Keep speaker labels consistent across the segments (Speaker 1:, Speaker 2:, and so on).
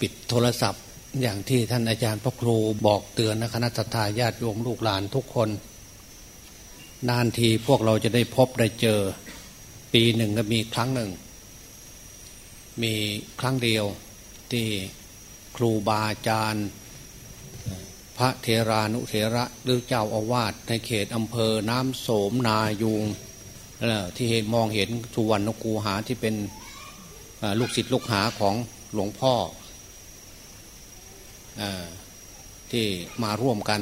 Speaker 1: ปิดโทรศัพท์ อย่างที่ท่านอาจารย์พระครูบอกเตือนนะคณะทาญาติโยมลูกหลานทุกคน นานทีพวกเราจะได้พบได้เจอ ปีหนึ่งก็มีครั้งหนึ่ง มีครั้งเดียวที่ครูบาอาจารย์พระเทรานุเถระหรือเจ้าอาวาสในเขตอำเภอน้ำโสมนายุงที่เห็นมองเห็นสุวรรณกูหาที่เป็นลูกศิษย์ลูกหาของหลวงพ่อ ที่มาร่วมกัน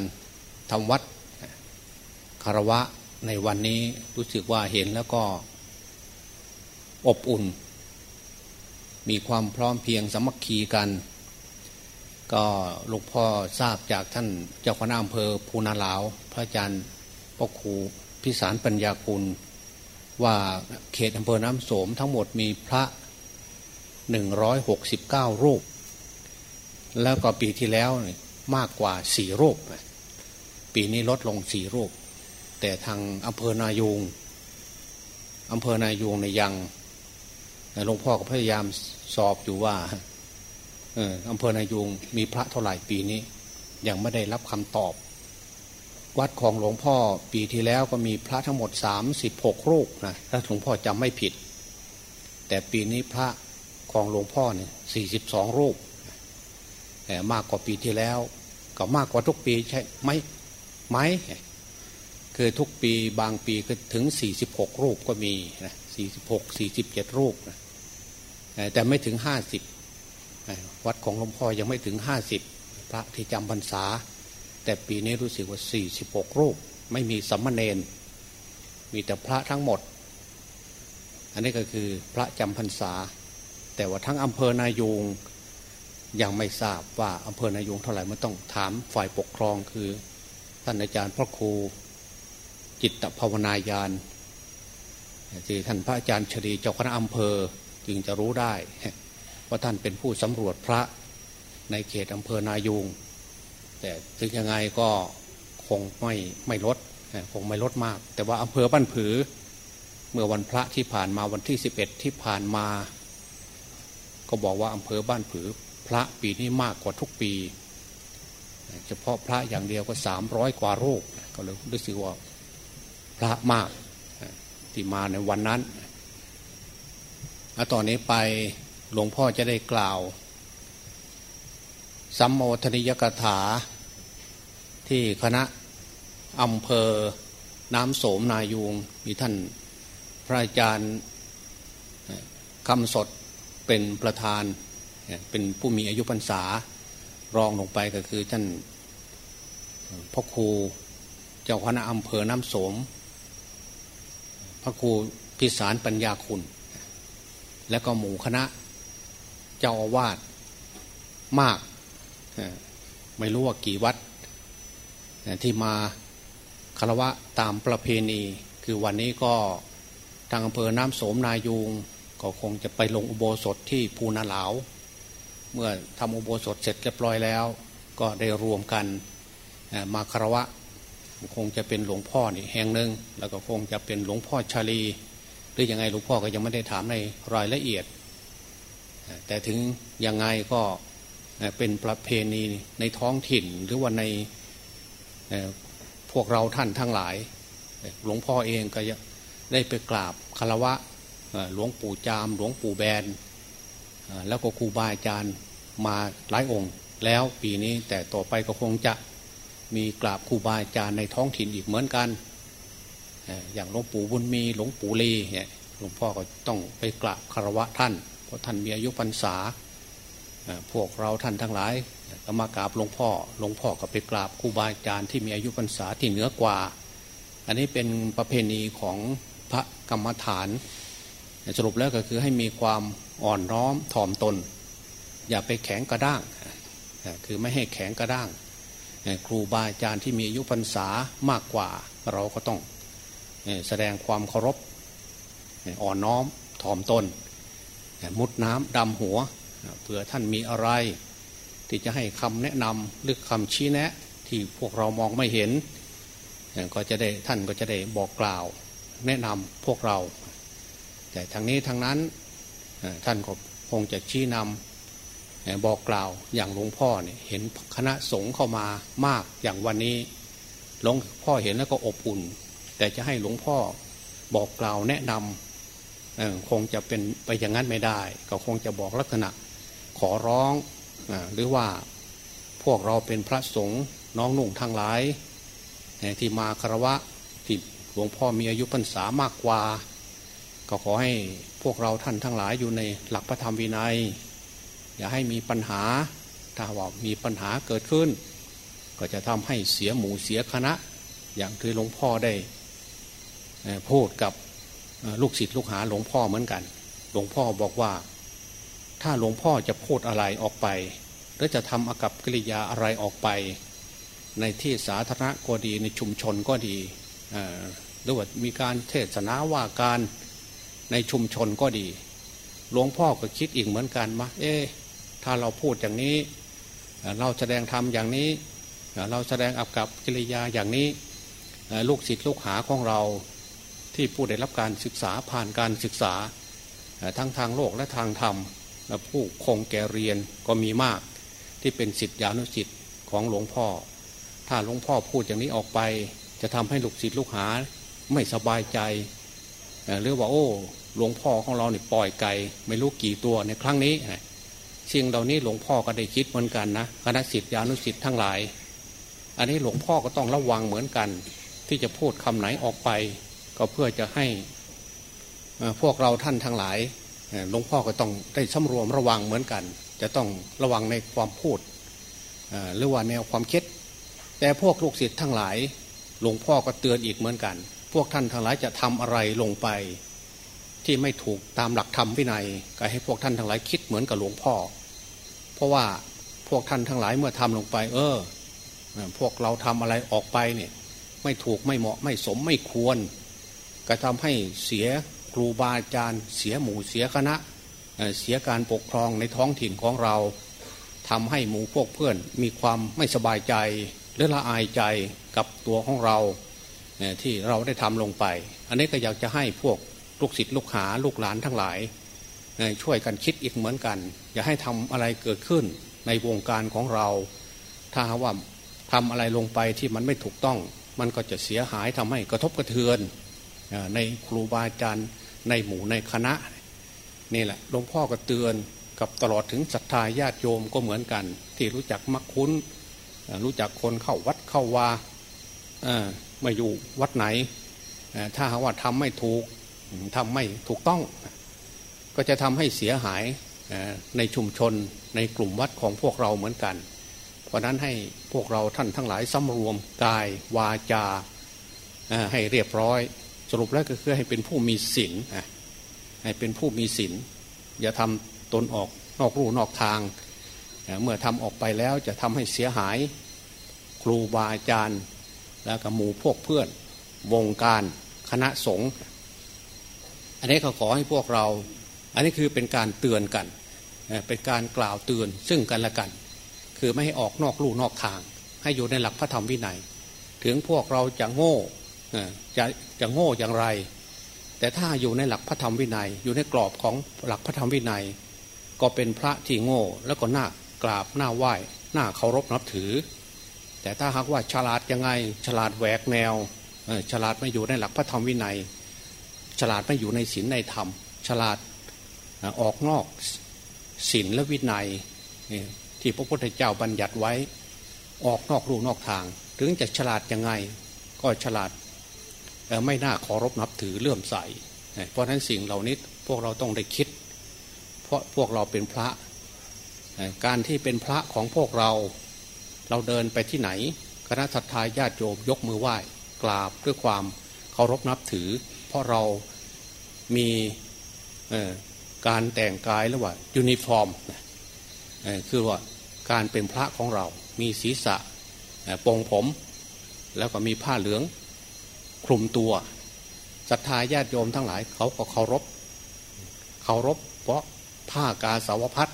Speaker 1: ทำวัดคารวะในวันนี้รู้สึกว่าเห็นแล้วก็อบอุ่น มีความพร้อมเพียงสมัคคีกัน ก็หลวงพ่อทราบจากท่านเจ้าคณะอำเภอภูนาลาว พระอาจารย์พ่อครูพิสารปัญญาคุณ ว่าเขตอำเภอน้ำโสมทั้งหมดมีพระหนึ่งร้อยหกสิบเก้ารูป แล้วก็ปีที่แล้วมากกว่าสี่รูปปีนี้ลดลงสี่รูป แต่ทางอำเภอนายูงอำเภอนายูงในยังหลวงพ่อก็พยายามสอบอยู่ว่าอำเภอนายูงมีพระเท่าไหร่ปีนี้ ยังไม่ได้รับคำตอบ วัดของหลวงพ่อปีที่แล้วก็มีพระทั้งหมดสามสิบหกรูปนะถ้าหลวงพ่อจำไม่ผิด แต่ปีนี้พระของหลวงพ่อเนี่ยสี่สิบสองรูป มากกว่าปีที่แล้ว ก็มากกว่าทุกปีใช่ไหมไหมคือทุกปีบางปีก็ถึงสี่สิบหกรูปก็มีนะสี่สิบหกสี่สิบเจ็ดรูปนะแต่ไม่ถึงห้าสิบวัดของหลวงพ่อยังไม่ถึงห้าสิบพระที่จำพรรษา แต่ปีนี้รู้สึกว่าสี่สิบหกรูป ไม่มีสัมมาเนนมีแต่พระทั้งหมด อันนี้ก็คือพระจำพรรษา แต่ว่าทั้งอำเภอนายูง ยังไม่ทราบว่าอำเภอนายูงเท่าไหร่มันต้องถามฝ่ายปกครองคือ ท่านอาจารย์พระครูจิตภาวนายานที่ท่านพระอาจารย์ชรีเจ้าคณะอำเภอจึงจะรู้ได้ ว่าท่านเป็นผู้สำรวจพระในเขตอำเภอนายูงแต่ถึงยังไงก็คงไม่ไม่ลดคงไม่ลดมาก แต่ว่าอำเภอบ้านผือ เมื่อวันพระที่ผ่านมาวันที่สิบเอ็ดที่ผ่านมา ก็บอกว่าอำเภอบ้านผือ ระปีนี้มากกว่าทุกปี เฉพาะพระอย่างเดียวก็สามร้อยกว่ารูปก็เลยรู้สึกว่าพระมากที่มาในวันนั้นตอนนี้ไปหลวงพ่อจะได้กล่าว สัมโมทนิยกถา ที่คณะอำเภอน้ำโสมนายูงมีท่านพระอาจารย์คำสดเป็นประธาน เป็นผู้มีอายุพรรษารองลงไปก็คือท่านพ่อครูเจ้าคณะอำเภอน้ำโสมพระครูพิสารปัญญาคุณ และก็หมู่คณะเจ้าอาวาสมาก ไม่รู้ว่ากี่วัด ที่มาคารวะตามประเพณี คือวันนี้ก็ทางอำเภอน้ำโสมนายูงก็คงจะไปลงอุโบสถที่ภูนาหลาว เมื่อทำอุโบสถเสร็จเรียบร้อยแล้ว ก็ได้รวมกันมาคารวะ คงจะเป็นหลวงพ่อนี่แห่งหนึ่งแล้วก็คงจะเป็นหลวงพ่อชาลี หรือยังไงหลวงพ่อก็ยังไม่ได้ถามในรายละเอียด แต่ถึงยังไงก็เป็นประเพณีในท้องถิ่นหรือว่าในพวกเราท่านทั้งหลาย หลวงพ่อเองก็ได้ไปกราบคารวะหลวงปู่จาม หลวงปู่แบน แล้วก็ครูบาอาจารย์มาหลายองค์ แล้วปีนี้แต่ต่อไปก็คงจะมีกราบครูบาอาจารย์ในท้องถิ่นอีกเหมือนกัน อย่างหลวงปู่บุญมีหลวงปู่ลีเนี่ยหลวงพ่อก็ต้องไปกราบคารวะท่าน เพราะท่านมีอายุพรรษาพวกเราท่านทั้งหลายก็มากราบหลวงพ่อหลวงพ่อก็ไปกราบครูบาอาจารย์ที่มีอายุพรรษาที่เหนือกว่า อันนี้เป็นประเพณีของพระกรรมฐาน สรุปแล้วก็คือให้มีความอ่อนน้อมถ่อมตน อย่าไปแข็งกระด้าง คือไม่ให้แข็งกระด้าง ครูบาอาจารย์ที่มีอายุพรรษามากกว่าเราก็ต้องแสดงความเคารพอ่อนน้อมถ่อมตน มุดน้ำดำหัวเผื่อท่านมีอะไร ที่จะให้คำแนะนำหรือคำชี้แนะ ที่พวกเรามองไม่เห็น ก็จะได้ท่านก็จะได้บอกกล่าว แนะนำพวกเรา แต่ทางนี้ทางนั้นท่านก็คงจะชี้นบอกกล่าวอย่างหลวงพ่อเนี่ยเห็นคณะสงฆ์เข้ามามากอย่างวันนี้หลวงพ่อเห็นแล้วก็อบอุ่น แต่จะให้หลวงพ่อบอกกล่าวแนะนำคงจะเป็นไปอย่างนั้นไม่ได้ ก็คงจะบอกลักษณะขอร้องหรือว่าพวกเราเป็นพระสงฆ์น้องนุ่งทางหลายที่มาคารวะที่หลวงพ่อมีอายุพรรษามากกว่า ก็ขอให้พวกเราท่านทั้งหลายอยู่ในหลักพระธรรมวินัย อย่าให้มีปัญหาถ้าว่ามีปัญหาเกิดขึ้น ก็จะทำให้เสียหมู่เสียคณะ อย่างที่หลวงพ่อได้พูดกับลูกศิษย์ลูกหาหลวงพ่อเหมือนกัน หลวงพ่อบอกว่า ถ้าหลวงพ่อจะพูดอะไรออกไป หรือจะทำอากับกิริยาอะไรออกไป ในที่สาธารณะก็ดีในชุมชนก็ดีหรือว่ามีการเทศนาว่าการ ในชุมชนก็ดี หลวงพ่อก็คิดอีกเหมือนกันมาเอ๊ถ้าเราพูดอย่างนี้ เราแสดงธรรมอย่างนี้ เราแสดงอับกับกิริยาอย่างนี้ ลูกศิษย์ลูกหาของเราที่ผู้ได้รับการศึกษาผ่านการศึกษา ทั้งทางโลกและทางธรรมผู้คงแก่เรียนก็มีมาก ที่เป็นสิทธิานุสิทธิ์ของหลวงพ่อ ถ้าหลวงพ่อพูดอย่างนี้ออกไป จะทำให้ลูกศิษย์ลูกหาไม่สบายใจ หรือว่าโอ้หลวงพ่อของเราเนี่ยปล่อยไก่ไม่รู้กี่ตัวในครั้งนี้สิ่งเหล่านี้หลวงพ่อก็ได้คิดเหมือนกันนะคณะสิทธิานุสิทธิ์ทั้งหลาย อันนี้หลวงพ่อก็ต้องระวังเหมือนกัน ที่จะพูดคำไหนออกไป ก็เพื่อจะให้พวกเราท่านทั้งหลายหลวงพ่อก็ต้องได้สำรวมระวังเหมือนกัน จะต้องระวังในความพูดหรือว่าแนวความคิด แต่พวกลูกศิษย์ทั้งหลาย หลวงพ่อก็เตือนอีกเหมือนกัน พวกท่านทั้งหลายจะทำอะไรลงไป ที่ไม่ถูกตามหลักธรรมวินัยก็ให้พวกท่านทั้งหลายคิดเหมือนกับหลวงพ่อ เพราะว่าพวกท่านทั้งหลายเมื่อทำลงไป เออ พวกเราทำอะไรออกไปเนี่ย ไม่ถูกไม่เหมาะไม่สมไม่ควรก็ทำให้เสียครูบาอาจารย์ เสียหมู่เสียคณะเสียการปกครองในท้องถิ่นของเราทำให้หมู่พวกเพื่อนมีความไม่สบายใจหรือละอายใจกับตัวของเรา ที่เราได้ทำลงไป อันนี้ก็อยากจะให้พวกลูกศิษย์ลูกหาลูกหลานทั้งหลาย ช่วยกันคิดอีกเหมือนกัน อย่าให้ทำอะไรเกิดขึ้นในวงการของเรา ถ้าว่าทำอะไรลงไปที่มันไม่ถูกต้อง มันก็จะเสียหายทำให้กระทบกระเทือนในครูบาอาจารย์ในหมู่ในคณะนี่แหละหลวงพ่อก็เตือนกับตลอดถึงศรัทธาญาติโยมก็เหมือนกัน ที่รู้จักมักคุ้น รู้จักคนเข้าวัดเข้าวา ม่อยู่วัดไหน ถ้าหากว่าทำไม่ถูกทำไม่ถูกต้อง ก็จะทำให้เสียหายในชุมชนในกลุ่มวัดของพวกเราเหมือนกัน เพราะนั้นให้พวกเราท่านทั้งหลายสำรวมกายวาจาให้เรียบร้อย สรุปแล้วก็คือให้เป็นผู้มีศีลให้เป็นผู้มีศีลอย่าทำตนออกนอกรูนอกทาง เมื่อทำออกไปแล้วจะทำให้เสียหาย ครูบาอาจารย์ แล้วก็หมู่พวกเพื่อนวงการคณะสงฆ์อันนี้เขาขอให้พวกเรา อันนี้คือเป็นการเตือนกัน เป็นการกล่าวเตือนซึ่งกันและกัน คือไม่ให้ออกนอกลู่นอกทาง ให้อยู่ในหลักพระธรรมวินัย ถึงพวกเราจะโง่จะจะโง่อย่างไร แต่ถ้าอยู่ในหลักพระธรรมวินัย อยู่ในกรอบของหลักพระธรรมวินัย ก็เป็นพระที่โง่แล้วก็น่ากราบหน้าไหว้หน้าเคารพนับถือ แต่ถ้าหากว่าฉลาดยังไง ฉลาดแหวกแนวฉลาดไม่อยู่ในหลักพระธรรมวินัย ฉลาดไม่อยู่ในศีลในธรรม ฉลาดออกนอกศีลและวินัยที่พระพุทธเจ้าบัญญัติไว้ออกนอกรูนอกทาง ถึงจะฉลาดยังไง ก็ฉลาดไม่น่าเคารพนับถือเลื่อมใส เพราะฉะนั้นสิ่งเหล่านี้พวกเราต้องได้คิด เพราะพวกเราเป็นพระ การที่เป็นพระของพวกเรา เราเดินไปที่ไหน คณะศรัทธาญาติโยมยกมือไหว้กราบด้วยความเคารพนับถือ เพราะเรามีการแต่งกายหรือว่ายูนิฟอร์มคือว่าการเป็นพระของเรา มีศีรษะปลงผม แล้วก็มีผ้าเหลืองคลุมตัวศรัทธาญาติโยมทั้งหลายเขาก็เคารพเคารพเพราะผ้ากาสาวพัด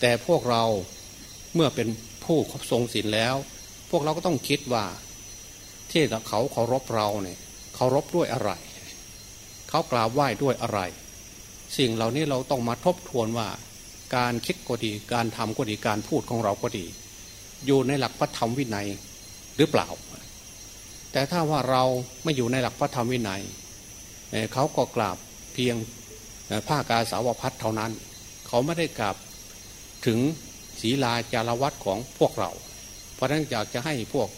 Speaker 1: แต่พวกเราเมื่อเป็น ผู้ทรงศีลแล้ว พวกเราก็ต้องคิดว่า ที่เขาเคารพเราเนี่ยเคารพด้วยอะไร เขากราบไหว้ด้วยอะไร สิ่งเหล่านี้เราต้องมาทบทวนว่า การคิดก็ดี การทำก็ดีการพูดของเราก็ดี อยู่ในหลักพระธรรมวินัยหรือเปล่า แต่ถ้าว่าเราไม่อยู่ในหลักพระธรรมวินัยเขาก็กราบเพียงผ้ากาสาวพัดเท่านั้น เขาไม่ได้กราบถึง ศีลาจารวัตของพวกเรา เพราะนั้นอยากจะให้พวก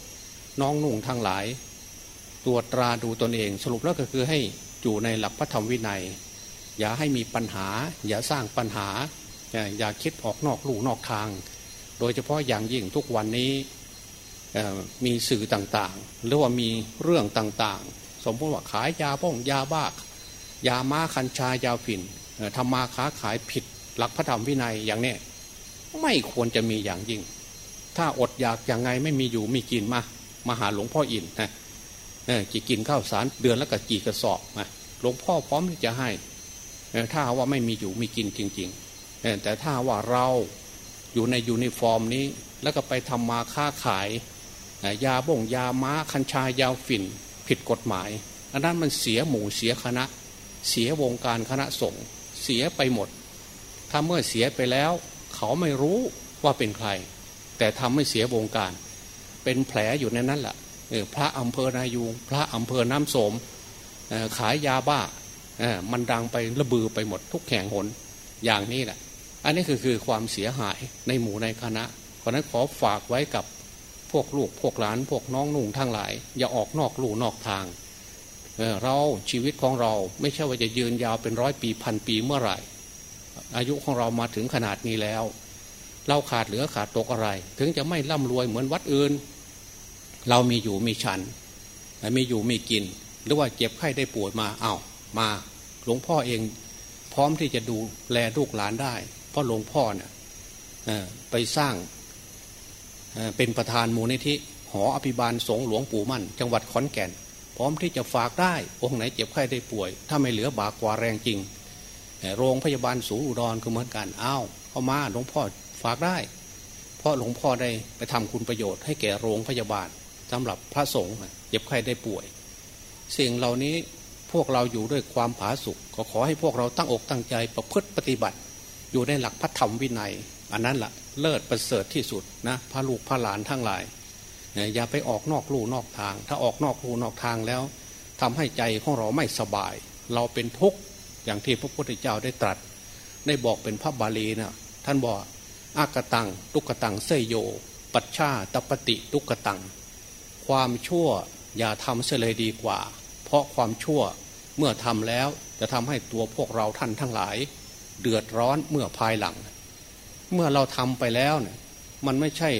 Speaker 1: น้องนุ่งทั้งหลาย ตรวจตราดูตนเองสรุปแล้วก็คือให้อยู่ในหลักพระธรรมวินัย อย่าให้มีปัญหา อย่าสร้างปัญหา อย่าคิดออกนอกลู่นอกทาง โดยเฉพาะอย่างยิ่งทุกวันนี้มีสื่อต่างๆ หรือว่ามีเรื่องต่างๆ สมมติว่าขายยาบ้องยาบ้ายาม้าคัญชายาฝิ่นทำมาค้าขายผิดหลักพระธรรมวินัยอย่างนี้ ไม่ควรจะมีอย่างยิ่ง ถ้าอดอยากอย่างไงไม่มีอยู่มีกินมา มาหาหลวงพ่ออินนะกี่กินข้าวสารเดือนแล้วก็กี่กระสอบมาหลวงพ่อพร้อมที่จะให้ถ้าว่าไม่มีอยู่มีกินจริง ๆ แต่ถ้าว่าเราอยู่ในยูนิฟอร์มนี้ แล้วก็ไปทำมาค้าขาย ยาบ่งยาม้าคัญชายาฝิ่นผิดกฎหมายอันนั้นมันเสียหมู่เสียคณะ เสียวงการคณะสงฆ์เสียไปหมด ถ้าเมื่อเสียไปแล้ว เขาไม่รู้ว่าเป็นใคร แต่ทำให้เสียวงการ เป็นแผลอยู่ในนั้นแหละพระอำเภอนายูงพระอำเภอน้ำโสมขายยาบ้ามันดังไประบือไปหมดทุกแข่งหนอย่างนี้แหละ อันนี้คือคือความเสียหายในหมู่ในคณะเพราะนั้นขอฝากไว้กับพวกลูกพวกหลานพวกน้องนุ่งทั้งหลาย อย่าออกนอกลู่นอกทางเเราชีวิตของเราไม่ใช่ว่าจะยืนยาวเป็นร้อยปีพันปีเมื่อไหร่ อายุของเรามาถึงขนาดนี้แล้ว เราขาดเหลือขาดตกอะไร ถึงจะไม่ร่ำรวยเหมือนวัดอื่น เรามีอยู่มีฉันมีอยู่มีกิน หรือว่าเจ็บไข้ได้ป่วยมาเอา้ามา หลวงพ่อเองพร้อมที่จะดูแลลูกหลานได้ เพราะหลวงพ่อเนี่ยไปสร้างเป็นประธานมูลนิธิหออภิบาลสงหลวงปู่มั่น จังหวัดขอนแก่น พร้อมที่จะฝากได้องค์ไหนเจ็บไข้ได้ป่วย ถ้าไม่เหลือบากกว่าแรงจริง โรงพยาบาลสูงอุดรก็เหมือนกันอ้าวเอามาหลวงพ่อฝากได้ เพราะหลวงพ่อได้ไปทำคุณประโยชน์ให้แก่โรงพยาบาลสำหรับพระสงฆ์เจ็บไข้ได้ป่วย สิ่งเหล่านี้พวกเราอยู่ด้วยความผาสุกขอขอให้พวกเราตั้งอกตั้งใจประพฤติปฏิบัติ อยู่ในหลักพระธรรมวินัย อันนั้นละ่ะเลิศประเสริฐที่สุดนะพระลูกพระหลานทั้งหลายอย่าไปออกนอกลู่นอกทาง ถ้าออกนอกลู่นอกทางแล้วทำให้ใจของเราไม่สบาย เราเป็นทุกข์ อย่างที่พระพุทธเจ้าได้ตรัส ได้บอกเป็นพระบาลีนะท่านบอกอากตังตุกตังเสยโย ปัชชาตปฏิตุกตัง ความชั่วอย่าทำเสียเลยดีกว่า เพราะความชั่วเมื่อทำแล้วจะทำให้ตัวพวกเราท่านทั้งหลาย เดือดร้อนเมื่อภายหลัง เมื่อเราทำไปแล้วเนี่ยมันไม่ใช่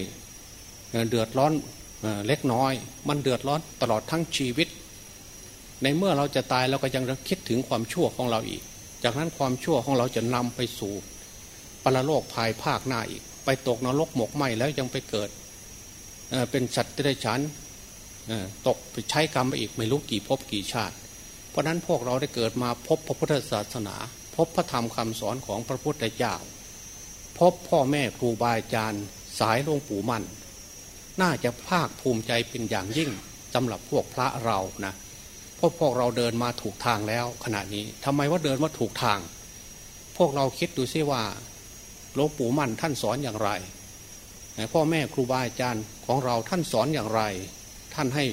Speaker 1: เดือดร้อนเล็กน้อย มันเดือดร้อนตลอดทั้งชีวิต ในเมื่อเราจะตายเราก็ยังคิดถึงความชั่วของเราอีก จากนั้นความชั่วของเราจะนำไปสู่ปรโลกภายภาคหน้าอีก ไปตกนรกหมกไหมแล้วยังไปเกิดเป็นสัตว์ที่ได้ฉันตกไปใช้กรรมไปอีกไม่รู้กี่ภพกี่ชาติ เพราะนั้นพวกเราได้เกิดมาพบพระพุทธศาสนา พบพระธรรมคำสอนของพระพุทธเจ้า พบพ่อแม่ครูบาอาจารย์สายหลวงปู่มั่น น่าจะภาคภูมิใจเป็นอย่างยิ่งสำหรับพวกพระเรานะ พราะพวกเราเดินมาถูกทางแล้ว ขณะนี้ทำไมว่าเดินมาถูกทาง พวกเราคิดดูซิว่าหลวงปู่มั่นท่านสอนอย่างไรพ่อแม่ครูบาอาจารย์ของเราท่านสอนอย่างไร ท่านให้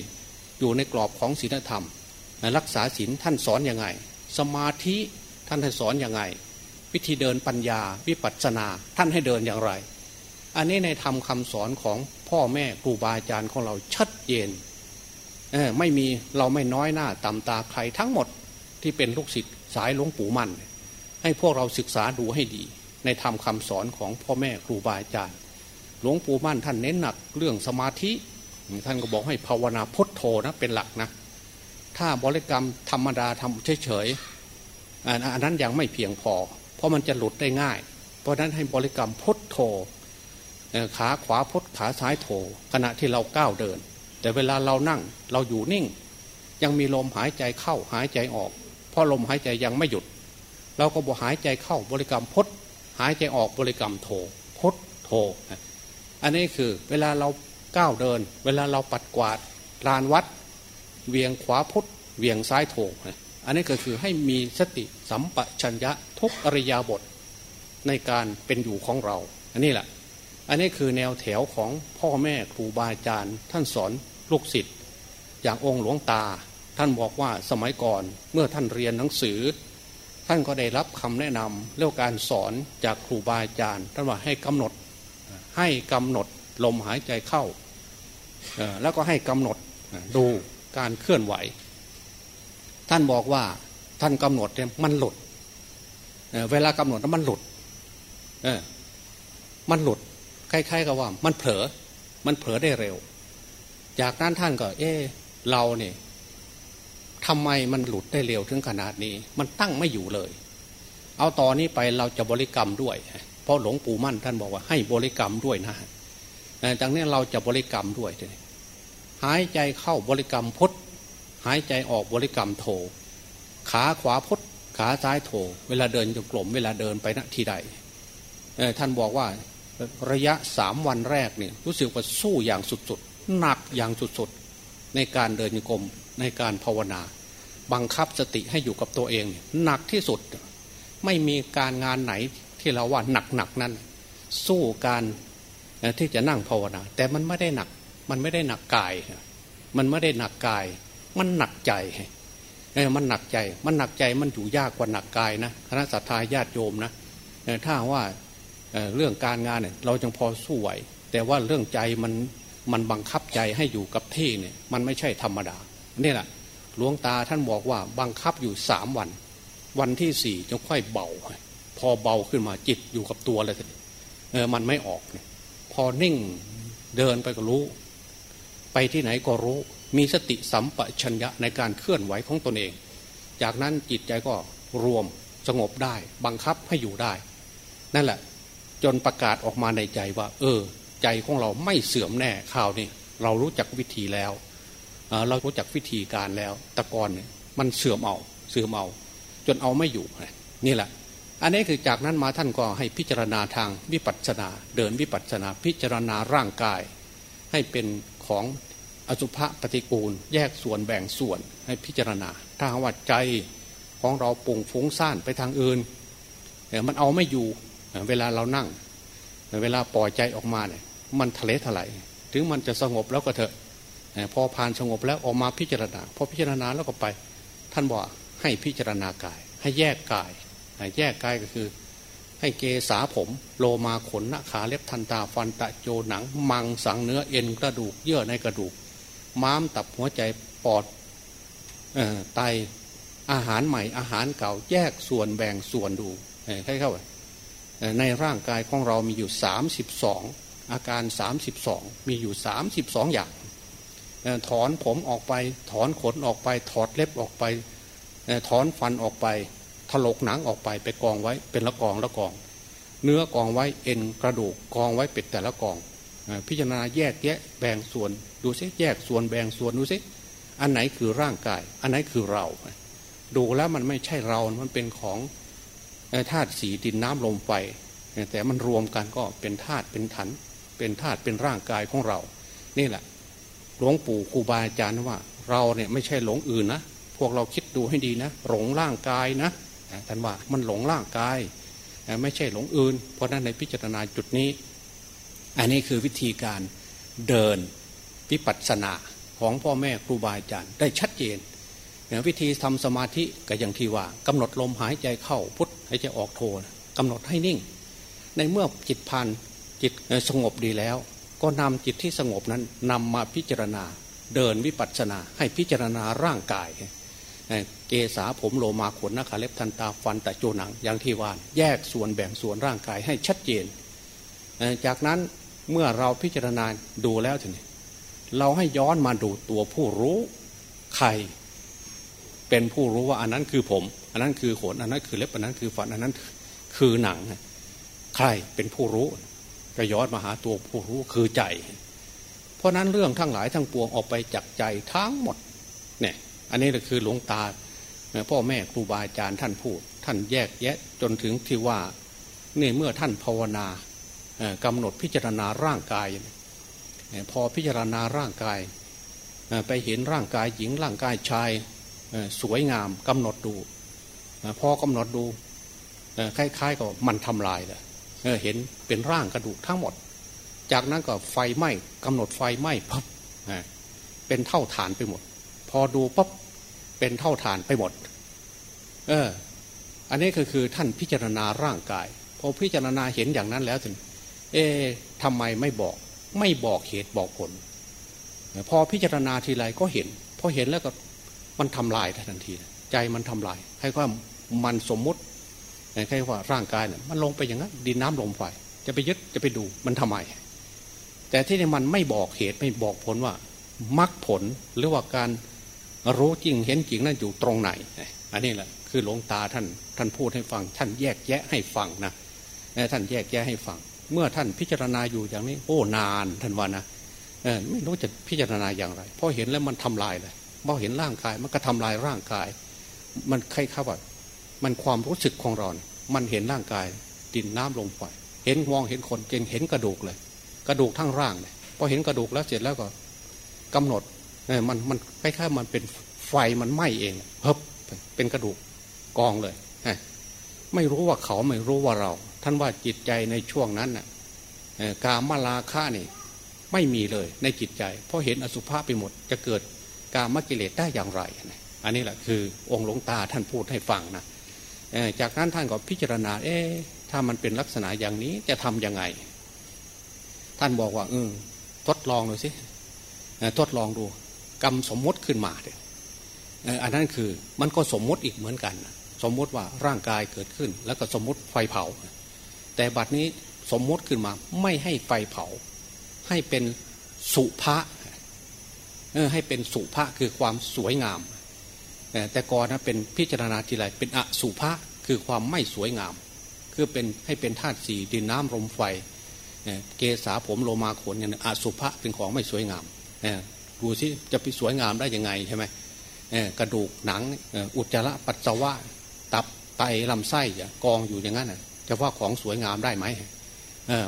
Speaker 1: อยู่ในกรอบของศีลธรรม รักษาศีลท่านสอนอยังไง สมาธิท่านให้สอนอยังไง วิธีเดินปัญญาวิปัสสนาท่านให้เดินอย่างไร อันนี้ในธรรมคาสอนของพ่อแม่ครูบาอาจารย์ของเราชัดเจน ไม่มีเราไม่น้อยหน้าต่ำตาใครทั้งหมดที่เป็นลูกศิษย์สายหลวงปู่มั่น ให้พวกเราศึกษาดูให้ดี ในธรรมคาสอนของพ่อแม่ครูบาอาจารย์หลวงปู่มั่นท่านเน้นหนักเรื่องสมาธิ ท่านก็บอกให้ภาวนาพุทโธนะเป็นหลักนะ ถ้าบริกรรมธรรมดาทำเฉยๆอันนั้นยังไม่เพียงพอ เพราะมันจะหลุดได้ง่าย เพราะนั้นให้บริกรรมพุทโธขาขวาพุทขาซ้ายโธขณะที่เราก้าวเดิน แต่เวลาเรานั่งเราอยู่นิ่ง ยังมีลมหายใจเข้าหายใจออก เพราะลมหายใจยังไม่หยุด เราก็บอกหายใจเข้าบริกรรมพุทหายใจออกบริกรรมโธพุทโธอันนี้คือเวลาเราก้าวเดิน เวลาเราปัดกวาดลานวัด เวียงขวาพุทธเวียงซ้ายโถอันนี้ก็คือให้มีสติสัมปชัญญะทุกอริยาบทในการเป็นอยู่ของเรา อันนี้แหละ อันนี้คือแนวแถวของพ่อแม่ครูบาอาจารย์ท่านสอน ลูกศิษย์อย่างองค์หลวงตา ท่านบอกว่าสมัยก่อนเมื่อท่านเรียนหนังสือ ท่านก็ได้รับคำแนะนำเรื่องการสอนจากครูบาอาจารย์ท่านว่าให้กำหนดให้กำหนดลมหายใจเข้าแล้วก็ให้กำหนดดูการเคลื่อนไหว ท่านบอกว่าท่านกำหนดเนี่ยมันหลุดเวลากำหนดแล้วมันหลุดมันหลุดคล้ายๆกับว่า มันเผลอมันเผลอได้เร็ว จากนั้นท่านก็ เออเราเนี่ยทำไมมันหลุดได้เร็วถึงขนาดนี้ มันตั้งไม่อยู่เลย เอาตอนนี้ไปเราจะบริกรรมด้วย เพราะหลวงปู่มั่นท่านบอกว่าให้บริกรรมด้วยนะจากนี้เราจะบริกรรมด้วยหายใจเข้าบริกรรมพุทหายใจออกบริกรรมโถ ขาขวาพุทขาซ้ายโถ เวลาเดินจงกรมเวลาเดินไปณที่ใดท่านบอกว่าระยะสามวันแรกเนี่ยรู้สึกว่าสู้อย่างสุดๆ หนักอย่างสุดๆ ในการเดินจงกมในการภาวนา บังคับสติให้อยู่กับตัวเองหนักที่สุด ไม่มีการงานไหนที่เราว่าหนักหนักนั้น สู้การที่จะนั่งภาวนา แต่มันไม่ได้หนัก มันไม่ได้หนักกาย มันไม่ได้หนักกาย มันหนักใจเออมันหนักใจ มันหนักใจมันอยู่ยากกว่าหนักกายนะคณะสัตยาญาติโยมนะถ้าว่าเรื่องการงานเนี่ยเราจึงพอสู้ไหวแต่ว่าเรื่องใจมัน มันบังคับใจให้อยู่กับที่เนี่ยมันไม่ใช่ธรรมดานี่แหละหลวงตาท่านบอกว่าบังคับอยู่สามวัน วันที่สี่จะค่อยเบา พอเบาขึ้นมาจิตอยู่กับตัวเลยเออมันไม่ออกเนี่ยพอนิ่งเดินไปก็รู้ ไปที่ไหนก็รู้ มีสติสัมปชัญญะในการเคลื่อนไหวของตนเอง จากนั้นจิตใจก็รวมสงบได้ บังคับให้อยู่ได้ นั่นแหละ จนประกาศออกมาในใจว่า เออ ใจของเราไม่เสื่อมแน่ข่าวนี้เรารู้จักวิธีแล้วเรารู้จักวิธีการแล้วตะกอนเนี่ยมันเสื่อมเอาเสื่อมเอา จนเอาไม่อยู่นี่แหละ อันนี้คือจากนั้นมาท่านก็ให้พิจารณาทางวิปัสสนา เดินวิปัสสนาพิจารณาร่างกาย ให้เป็นของอสุภะปฏิกูล แยกส่วนแบ่งส่วนให้พิจารณา ถ้าว่าใจของเราปุ่งฟุ้งซ่านไปทางอื่นมันเอาไม่อยู่เวลาเรานั่ง เวลาปล่อยใจออกมาเนี่ย มันทะเลถลายถึงมันจะสงบแล้วก็เถอะพอผ่านสงบแล้วออกมาพิจารณาพอพิจารณาแล้วก็ไป ท่านบอกให้พิจารณากาย ให้แยกกาย แยกกายก็คือ ให้เกษาผม โลมาขนนาขาเล็บทันตาฟันตะโจหนัง มังสังเนื้อเอ็นกระดูกเยื่อในกระดูก ม้ามตับหัวใจปอดไตอาหารใหม่อาหารเก่าแยกส่วนแบ่งส่วนดูให้เข้าไปในร่างกายของเรามีอยู่สามสิบสอง อาการสามสิบสองมีอยู่สามสิบสองอย่างถอนผมออกไป ถอนขนออกไป ถอดเล็บออกไป ถอนฟันออกไป ถลกหนังออกไปไปกองไว้เป็นละกองละกอง เนื้อกองไว้เอ็นกระดูกกองไว้เป็ดแต่ละกอง พิจารณาแยกแยะแบ่งส่วนดูซิแยกส่วนแบ่งส่วนดูซิอันไหนคือร่างกาย อันไหนคือเรา ดูแล้วมันไม่ใช่เรา มันเป็นของธาตุสีดินน้ำลมไฟแต่มันรวมกันก็เป็นธาตุเป็นถัน เป็นธาตุเป็นร่างกายของเรา นี่แหละ หลวงปู่ครูบาอาจารย์ว่า เราเนี่ยไม่ใช่หลงอื่นนะพวกเราคิดดูให้ดีนะหลงร่างกายนะท่านว่ามันหลงร่างกาย ไม่ใช่หลงอื่น เพราะนั้นในพิจารณาจุดนี้ อันนี้คือวิธีการเดินวิปัสสนาของพ่อแม่ครูบาอาจารย์ได้ชัดเจนวิธีทำสมาธิก็อย่างที่ว่ากำหนดลมหายใจเข้าพุทหายใจออกโทกำหนดให้นิ่ง ในเมื่อจิตพัน จิตสงบดีแล้ว ก็นำจิตที่สงบนั้นนำมาพิจารณาเดินวิปัสสนา ให้พิจารณาร่างกายเกษาผมโลมาขนนักขาเล็บทันตาฟันแต่โจหนังอย่างที่ว่านแยกส่วนแบ่งส่วนร่างกายให้ชัดเจน จากนั้นเมื่อเราพิจารณาดูแล้วทีนี้เราให้ย้อนมาดูตัวผู้รู้ใคร เป็นผู้รู้ว่าอันนั้นคือผม อันนั้นคือขนอันนั้นคือเล็บอันนั้นคือฟันอันนั้นคือหนัง ใครเป็นผู้รู้ ก็ย้อนมาหาตัวผู้รู้คือใจ เพราะนั้นเรื่องทั้งหลายทั้งปวงออกไปจากใจทั้งหมดเนี่ยอันนี้ก็คือหลวงตาพ่อแม่ครูบาอาจารย์ท่านพูด ท่านแยกแยะจนถึงที่ว่าเนี่ยเมื่อท่านภาวนากำหนดพิจารณาร่างกาย พอพิจารณาร่างกายไปเห็นร่างกายหญิงร่างกายชายสวยงามกำหนดดู พอกำหนดดูคล้ายๆกับมันทำลายเลย เห็นเป็นร่างกระดูกทั้งหมด จากนั้นก็ไฟไหม้กำหนดไฟไหม้พับเป็นเท่าฐานไปหมด พอดูปั๊บเป็นเท่าฐานไปหมด เออ อันนี้ก็คือท่านพิจารณาร่างกาย พอพิจารณาเห็นอย่างนั้นแล้วถึง เอ๊ทำไมไม่บอก ไม่บอกเหตุบอกผล พอพิจารณาทีไรก็เห็น พอเห็นแล้วก็มันทำลายทันที ใจมันทำลาย ให้ว่ามันสมมุติ ใครว่าร่างกายเนี่ยมันลงไปอย่างนั้นดินน้ำลมไฟจะไปยึดจะไปดูมันทำไม แต่ที่นี่มันไม่บอกเหตุไม่บอกผลว่ามรรคผลหรือว่าการรู้จริงเห็นจริงนั่นอยู่ตรงไหน อันนี้แหละคือหลวงตาท่านท่านพูดให้ฟัง ท่านแยกแยะให้ฟังนะท่านแยกแยะให้ฟัง เมื่อท่านพิจารณาอยู่อย่างนี้ โอ้นานท่านว่านะไม่รู้จะพิจารณาอย่างไรพอเห็นแล้วมันทำลายเลยพอเห็นร่างกายมันก็ทำลายร่างกาย มันใครเข้าว่า มันความรู้สึกของเรามันเห็นร่างกายดินน้ำลมไฟเห็นมองเห็นคนจงเห็นกระดูกเลย กระดูกทั้งร่างเลยพอเห็นกระดูกแล้วเสร็จแล้วก็กำหนดเนี่ยมันมันคล้ายๆมันเป็นไฟมันไหม้เองเพิบเป็นกระดูกกองเลยไม่รู้ว่าเขาไม่รู้ว่าเรา ท่านว่าจิตใจในช่วงนั้นน่ะกามาลาค่านี่ไม่มีเลยในจิตใจ เพราะเห็นอสุภะไปหมดจะเกิดกามกิเลสได้อย่างไร อันนี้แหละคือองค์หลวงตาท่านพูดให้ฟังนะ จากนั้นท่านก็พิจารณา เอ๊ะถ้ามันเป็นลักษณะอย่างนี้จะทํำยังไง ท่านบอกว่าเออทดลองดูสิทดลองดูกรรมสมมติขึ้นมาเยอันนั้นคือมันก็สมมติอีกเหมือนกัน สมมติว่าร่างกายเกิดขึ้น แล้วก็สมมติไฟเผา แต่บัดนี้สมมติขึ้นมาไม่ให้ไฟเผา ให้เป็นสุภะให้เป็นสุภะคือความสวยงาม แต่ก่อนนะเป็นพิจารณาทีไรเป็นอสุภะคือความไม่สวยงาม คือเป็นให้เป็นธาตุสี่ดินน้ำลมไฟเกษาผมโลมาขนเนี่ยอสุภะเป็นของไม่สวยงามดูสิจะไปสวยงามได้ยังไงใช่ไหมกระดูกหนังอุจจาระปัสสาวะ ตับไตลำไส้กองอยู่อย่างนั้นจะว่าของสวยงามได้ไหม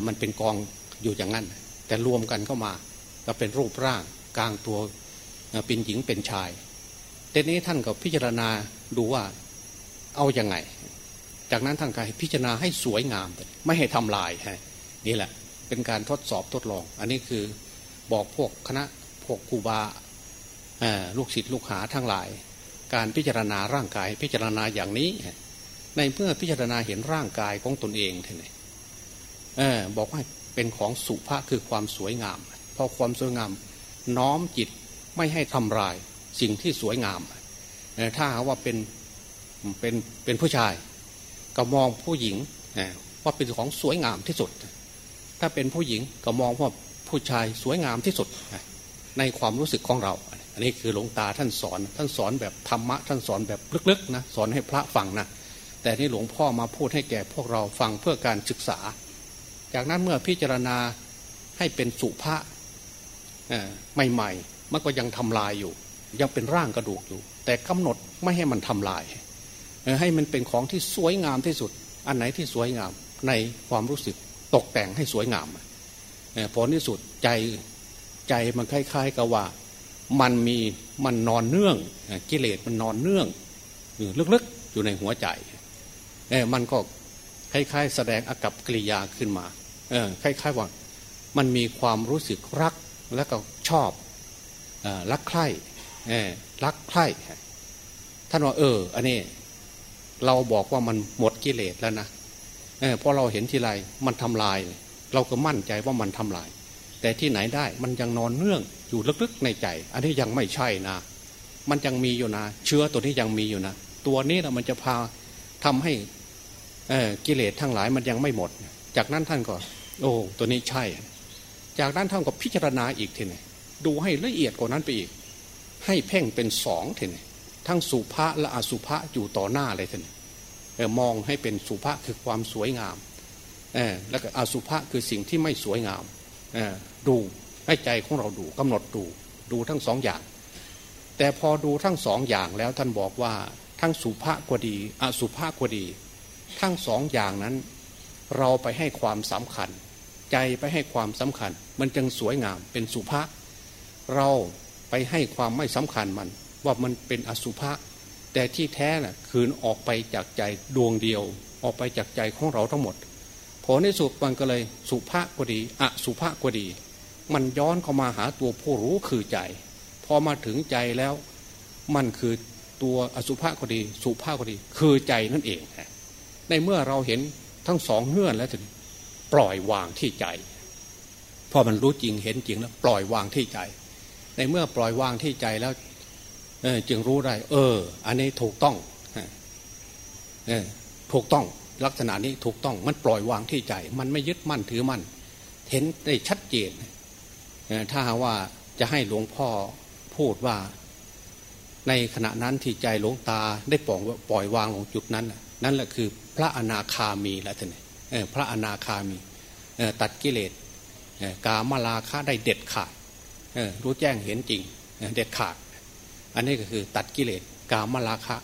Speaker 1: มันเป็นกองอยู่อย่างนั้น แต่รวมกันเข้ามาก็เป็นรูปร่างกลางตัวเป็นหญิงเป็นชาย แต่นี้ท่านก็พิจารณาดูว่าเอาอยัางไง จากนั้นท่านก็พิจารณาให้สวยงามไม่ให้ทำลายนี่แหละเป็นการทดสอบทดลอง อันนี้คือบอกพวกคณะพวกครูบาลูกศิษย์ลูกหาทั้งหลาย การพิจารณาร่างกายพิจารณาอย่างนี้ ในเมื่อพิจารณาเห็นร่างกายของตนเองท่านบอกว่าเป็นของสุภาพคือความสวยงาม พอความสวยงาม น้อมจิตไม่ให้ทำลาย สิ่งที่สวยงาม ถ้าว่าเป็นเป็นเป็นผู้ชาย ก็มองผู้หญิงว่าเป็นของสวยงามที่สุด ถ้าเป็นผู้หญิงก็มองว่าผู้ชายสวยงามที่สุด ในความรู้สึกของเรา อันนี้คือหลวงตาท่านสอน ท่านสอนแบบธรรมะ ท่านสอนแบบลึกๆนะสอนให้พระฟังนะแต่นี่หลวงพ่อมาพูดให้แก่พวกเราฟังเพื่อการศึกษา จากนั้นเมื่อพิจารณาให้เป็นสุภาษใหม่ๆ มันก็ยังทำลายอยู่ ยังเป็นร่างกระดูกอยู่ แต่กำหนดไม่ให้มันทำลาย ให้มันเป็นของที่สวยงามที่สุด อันไหนที่สวยงามในความรู้สึกตกแต่งให้สวยงามผลที่สุดใจใจมันคล้าย ๆ กับว่า มันมีมันนอนเนื่องกิเลสมันนอนเนื่องอยู่ลึกๆอยู่ในหัวใจเออมันก็คล้ายๆ แสดงอากับกิริยาขึ้นมาเออคล้ายๆว่ามันมีความรู้สึกรักแล้วก็ชอบอรักใคร่ รักใคร่ท่านว่าเออ อันนี้ เราบอกว่ามันหมดกิเลสแล้วนะเออพอเราเห็นทีไรมันทำลายเราก็มั่นใจว่ามันทำลาย แต่ที่ไหนได้มันยังนอนเนื่องอยู่ลึกๆในใจ อันนี้ยังไม่ใช่นะ มันยังมีอยู่นะ เชื้อตัวนี้ยังมีอยู่นะ ตัวนี้นะมันจะพาทำให้กิเลสทั้งหลายมันยังไม่หมด จากนั้นท่านก็ โอ้ตัวนี้ใช่ จากนั้นท่านก็พิจารณาอีกทีนี่ดูให้ละเอียดกว่านั้นไปอีก ให้เพ่งเป็นสองทีนี่ทั้งสุภาและอสุภะอยู่ต่อหน้าเลยทีนี่มองให้เป็นสุภาคือความสวยงามแล้วก็อสุภะคือสิ่งที่ไม่สวยงามดูให้ใจของเราดูกำหนดดูดูทั้งสองอย่าง แต่พอดูทั้งสองอย่างแล้วท่านบอกว่าทั้งสุภาพก็ดีอสุภาพก็ดี ทั้งสองอย่างนั้น เราไปให้ความสำคัญ ใจไปให้ความสำคัญ มันจึงสวยงามเป็นสุภาพเรา ไปให้ความไม่สำคัญมัน ว่ามันเป็นอสุภะแต่ที่แท้น่ะคืนออกไปจากใจดวงเดียว ออกไปจากใจของเราทั้งหมดผลในสุดมันก็เลยสุภาพก็ดีอสุภาพก็ดี มันย้อนเข้ามาหาตัวผู้รู้คือใจ พอมาถึงใจแล้ว มันคือตัวอสุภาพก็ดี สุภาพก็ดี คือใจนั่นเอง ในเมื่อเราเห็นทั้งสองเงื่อนแล้วถึงปล่อยวางที่ใจพอมันรู้จริงเห็นจริงแล้วปล่อยวางที่ใจ ในเมื่อปล่อยวางที่ใจแล้วจึงรู้ได้ เออ อันนี้ถูกต้องถูกต้องลักษณะนี้ถูกต้องมันปล่อยวางที่ใจ มันไม่ยึดมั่นถือมั่นเห็นได้ชัดเจนถ้าว่าจะให้หลวงพ่อพูดว่า ในขณะนั้นที่ใจหลวงตาได้ปล่อยปล่อยวางของจุดนั้น นั่นแหละคือพระอนาคามีแล้วท่านพระอนาคามีตัดกิเลสกามลาคาได้เด็ดขาด รู้แจ้งเห็นจริงเด็ดขาด อันนี้ก็คือตัดกิเลสกามลาคะ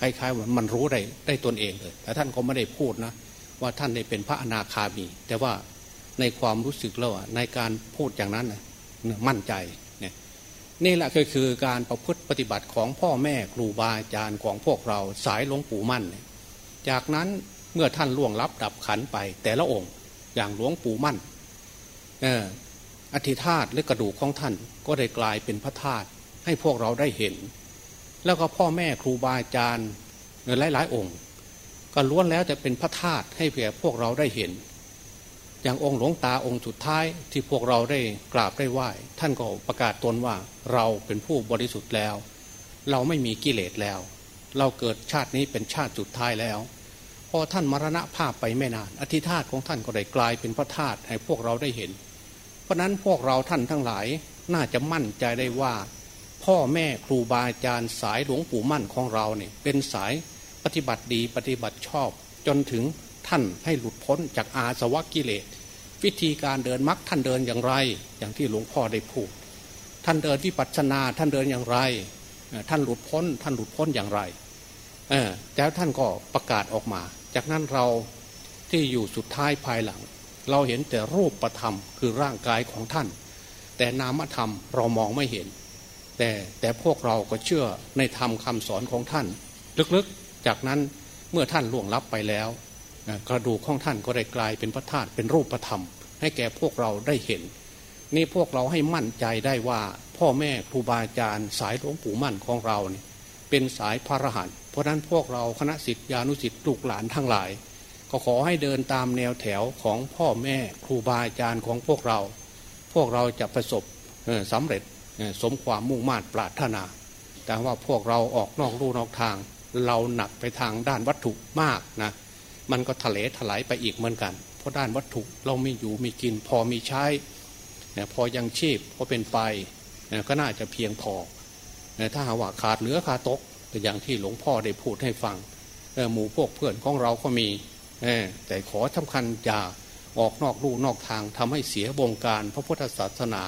Speaker 1: คล้ายๆว่ามันรู้ได้ได้ตนเองเลย แต่ท่านก็ไม่ได้พูดนะ ว่าท่านได้เป็นพระอนาคามี แต่ว่าในความรู้สึกเราในการพูดอย่างนั้นมั่นใจเนี่ยนี่แหละก็คือการประพฤติปฏิบัติของพ่อแม่ครูบาอาจารย์ของพวกเราสายหลวงปู่มั่น จากนั้นเมื่อท่านล่วงลับดับขันไปแต่ละองค์อย่างหลวงปู่มั่นเอธิธาตหรือกระดูกของท่านก็ได้กลายเป็นพระธาตุให้พวกเราได้เห็น แล้วก็พ่อแม่ครูบาอาจารย์หลายหลายองค์ ก็ล้วนแล้วจะเป็นพระธาตุให้เพื่อพวกเราได้เห็น อย่างองค์หลวงตาองค์สุดท้ายที่พวกเราได้กราบได้ไหว้ท่านก็ประกาศตนว่าเราเป็นผู้บริสุทธิ์แล้ว เราไม่มีกิเลสแล้ว เราเกิดชาตินี้เป็นชาติสุดท้ายแล้วพอท่านมรณภาพไปไม่นานอธิธาตของท่านก็ได้กลายเป็นพระธาตุให้พวกเราได้เห็น ราะนั้นพวกเราท่านทั้งหลายน่าจะมั่นใจได้ว่า พ่อแม่ครูบาอาจารย์สายหลวงปู่มั่นของเราเนี่ยเป็นสายปฏิบัติดีปฏิบัติชอบ จนถึงท่านให้หลุดพ้นจากอาสวะกิเลส วิธีการเดินมรรคท่านเดินอย่างไร อย่างที่หลวงพ่อได้พูด ท่านเดินวิปัสสนาท่านเดินอย่างไร ท่านหลุดพ้น ท่านหลุดพ้นอย่างไรแล้วท่านก็ประกาศออกมา จากนั้นเราที่อยู่สุดท้ายภายหลัง เราเห็นแต่รูปประธรรมคือร่างกายของท่าน แต่นามธรรมเรามองไม่เห็น แต่แต่พวกเราก็เชื่อในธรรมคาสอนของท่าน ลึกๆ จากนั้นเมื่อท่านล่วงลับไปแล้ว กระดูกของท่านก็ได้กลายเป็นพระธาตุเป็นรูปธรรม ให้แก่พวกเราได้เห็น นี่พวกเราให้มั่นใจได้ว่าพ่อแม่ครูบาอาจารย์สายหลวงปู่มั่นของเราเนี่ยเป็นสายพระรหันต์เพราะนั้นพวกเราคณะสิทธิานุสิทธิลูกหลานทั้งหลาย ก็ขอให้เดินตามแนวแถวของพ่อแม่ครูบาอาจารย์ของพวกเรา พวกเราจะประสบสำเร็จสมความมุ่งมา่ปรารถนา แต่ว่าพวกเราออกนอกลู่นอกทาง เราหนักไปทางด้านวัตถุมากนะมันก็ทะเลถลายไปอีกเหมือนกัน เพราะด้านวัตถุเราไม่อยู่มีกินพอมีใช้พอยังชีพพอเป็นไปก็น่าจะเพียงพอ ถ้าหาว่าขาดเหลือขาดตกอย่างที่หลวงพ่อได้พูดให้ฟังหมู่พวกเพื่อนของเราก็มี แต่ขอสำคัญอย่าออกนอกลู่นอกทางทำให้เสียวงการพระพุทธศาสนา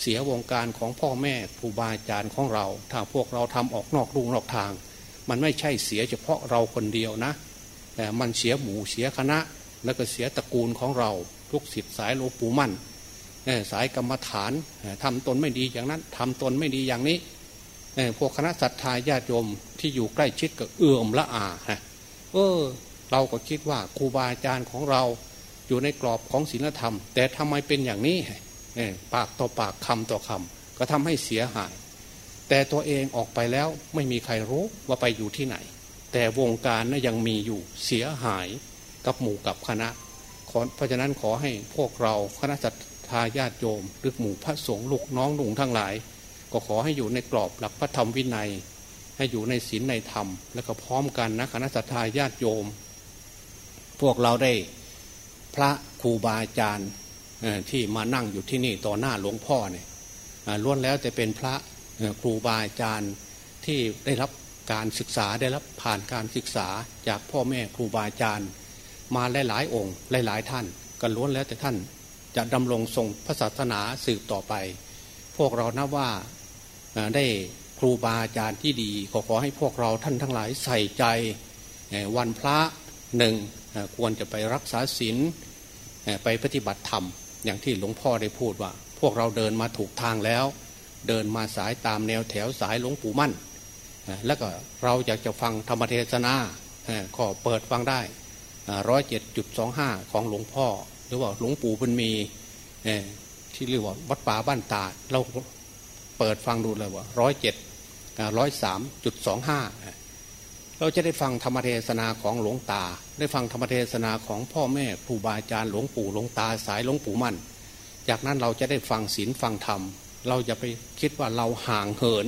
Speaker 1: เสียวงการของพ่อแม่ครูบาอาจารย์ของเรา ถ้าพวกเราทำออกนอกลูกนอกทาง มันไม่ใช่เสียเฉพาะเราคนเดียวนะแต่มันเสียหมู่เสียคณะ แล้วก็เสียตระกูลของเรา ทุกสิทธิสายโลปูมั่นสายกรรมฐานทำตนไม่ดีอย่างนั้นทำตนไม่ดีอย่างนี้พวกคณะศรัทธาญาติโยมที่อยู่ใกล้ชิดกับเอื่อมละอาฮะเออ เราก็คิดว่าครูบาอาจารย์ของเราอยู่ในกรอบของศีลธรรม แต่ทำไมเป็นอย่างนี้ปากต่อปากคำต่อคำก็ทำให้เสียหาย แต่ตัวเองออกไปแล้วไม่มีใครรู้ว่าไปอยู่ที่ไหน แต่วงการนะยังมีอยู่เสียหายกับหมู่กับคณะเพราะฉะนั้นขอให้พวกเราคณะจัตทาญาติโยมหรือหมู่พระสงฆ์ลูกน้องลุงทั้งหลาย ก็ขอให้อยู่ในกรอบหลักพระธรรมวินัย ให้อยู่ในศีลในธรรม แล้วก็พร้อมกันนะคณะสัตยาญาติโยม พวกเราได้พระครูบาอาจารย์ที่มานั่งอยู่ที่นี่ต่อหน้าหลวงพ่อเนี่ยล้วนแล้วจะเป็นพระครูบาอาจารย์ที่ได้รับการศึกษาได้รับผ่านการศึกษาจากพ่อแม่ครูบาอาจารย์ มาหลายๆองค์หลายๆท่านก็ล้วนแล้วแต่ท่านจะดำรงทรงพระศาสนาสืบต่อไป พวกเรานับว่าได้ครูบาอาจารย์ที่ดีขอขอให้พวกเราท่านทั้งหลายใส่ใจวันพระหนึ่ง ควรจะไปรักษาศีลไปปฏิบัติธรรม อย่างที่หลวงพ่อได้พูดว่า พวกเราเดินมาถูกทางแล้ว เดินมาสายตามแนวแถวสายหลวงปู่มั่น แล้วก็เราอยากจะฟังธรรมเทศนาก็เปิดฟังได้ร้อยเจ็ดจุดสองห้าของหลวงพ่อ หรือว่าหลวงปู่บุญมีที่เรียกว่าวัดป่าบ้านตาเราเปิดฟังดูเลยว่าร้อยเจ็ดร้อยสามจุดสองห้าเราจะได้ฟังธรรมเทศนาของหลวงตา ได้ฟังธรรมเทศนาของพ่อแม่ครูบาอาจารย์หลวงปู่หลวงตาสายหลวงปู่มั่น จากนั้นเราจะได้ฟังศีลฟังธรรม เราจะไปคิดว่าเราห่างเหิน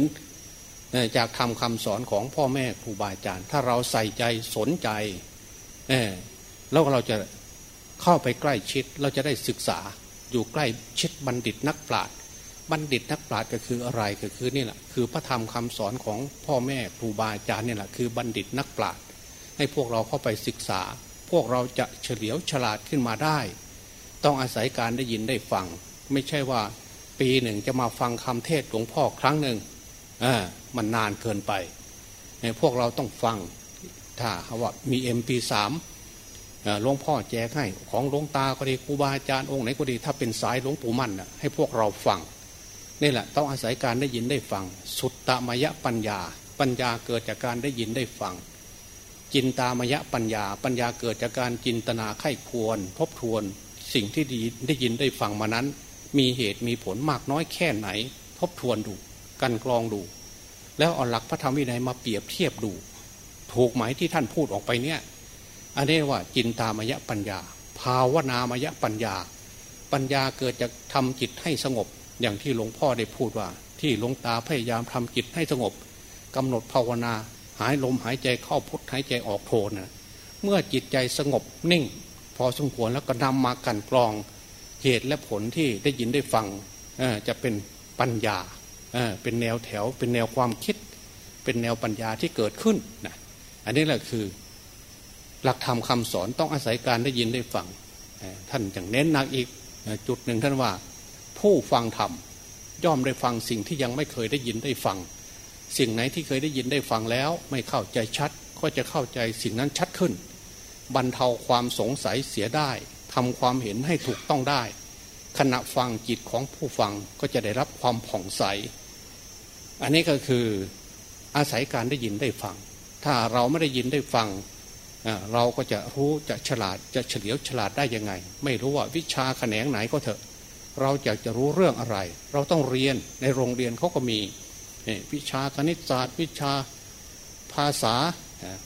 Speaker 1: จากทำคำสอนของพ่อแม่ครูบาอาจารย์ ถ้าเราใส่ใจสนใจแล้วเราจะเข้าไปใกล้ชิดเราจะได้ศึกษาอยู่ใกล้ชิดบัณฑิตนักปราชญ์บัณฑิตนักปราชญ์ก็คืออะไรก็คือนี่แหละคือพระธรรมคำสอนของพ่อแม่ครูบาอาจารย์นี่แหละคือบัณฑิตนักปราชญ์ ให้พวกเราเข้าไปศึกษา พวกเราจะเฉลียวฉลาดขึ้นมาได้ ต้องอาศัยการได้ยินได้ฟัง ไม่ใช่ว่าปีหนึ่งจะมาฟังคำเทศหลวงพ่อครั้งหนึ่งอ่ามันนานเกินไปพวกเราต้องฟังถ้าว่ามีเอ็มพีสามหลวงพ่อแจกให้ของหลวงตาก็ดีครูบาอาจารย์องค์ไหนก็ดีถ้าเป็นสายหลวงปู่มั่นให้พวกเราฟังนี่แหละต้องอาศัยการได้ยินได้ฟัง สุตตมยปัญญา ปัญญาเกิดจากการได้ยินได้ฟัง จินตามยะปัญญา ปัญญาเกิดจากการจินตนาไข้ควร ทบทวน สิ่งที่ดีได้ยินได้ฟังมานั้น มีเหตุมีผลมากน้อยแค่ไหน ทบทวนดู กันกรองดู แล้วเอาหลักพระธรรมวินัยมาเปรียบเทียบดู ถูกไหมที่ท่านพูดออกไปเนี่ย อันนี้ว่าจินตามยะปัญญา ภาวนามยะปัญญา ปัญญาเกิดจากทำจิตให้สงบ อย่างที่หลวงพ่อได้พูดว่า ที่หลวงตาพยายามทำจิตให้สงบกำหนดภาวนา หายลมหายใจเข้าพุทหายใจออกโทนะเมื่อจิตใจสงบนิ่ง พอสมควรแล้วก็นำมากันกรองเหตุและผลที่ได้ยินได้ฟังจะเป็นปัญญาเป็นแนวแถว เป็นแนวความคิด เป็นแนวปัญญาที่เกิดขึ้นนะอันนี้แหละคือ หลักธรรมคาสอนต้องอาศัยการได้ยินได้ฟังท่านอย่างเน้นหนักอีกจุดหนึ่งท่านว่า ผู้ฟังธรรมย่อมได้ฟังสิ่งที่ยังไม่เคยได้ยินได้ฟัง สิ่งไหนที่เคยได้ยินได้ฟังแล้ว ไม่เข้าใจชัดก็จะเข้าใจสิ่งนั้นชัดขึ้น บรรเทาความสงสัยเสียได้ทำความเห็นให้ถูกต้องได้ ขณะฟังจิตของผู้ฟังก็จะได้รับความผ่องใส อันนี้ก็คืออาศัยการได้ยินได้ฟัง ถ้าเราไม่ได้ยินได้ฟัง เราก็จะรู้จะฉลาดจะเฉลียวฉลาดได้ยังไง ไม่รู้ว่าวิชาแขนงไหนก็เถอะ เราอยากจะรู้เรื่องอะไร เราต้องเรียนในโรงเรียนเขาก็มี วิชาคณิตศาสตร์ วิชาภาษา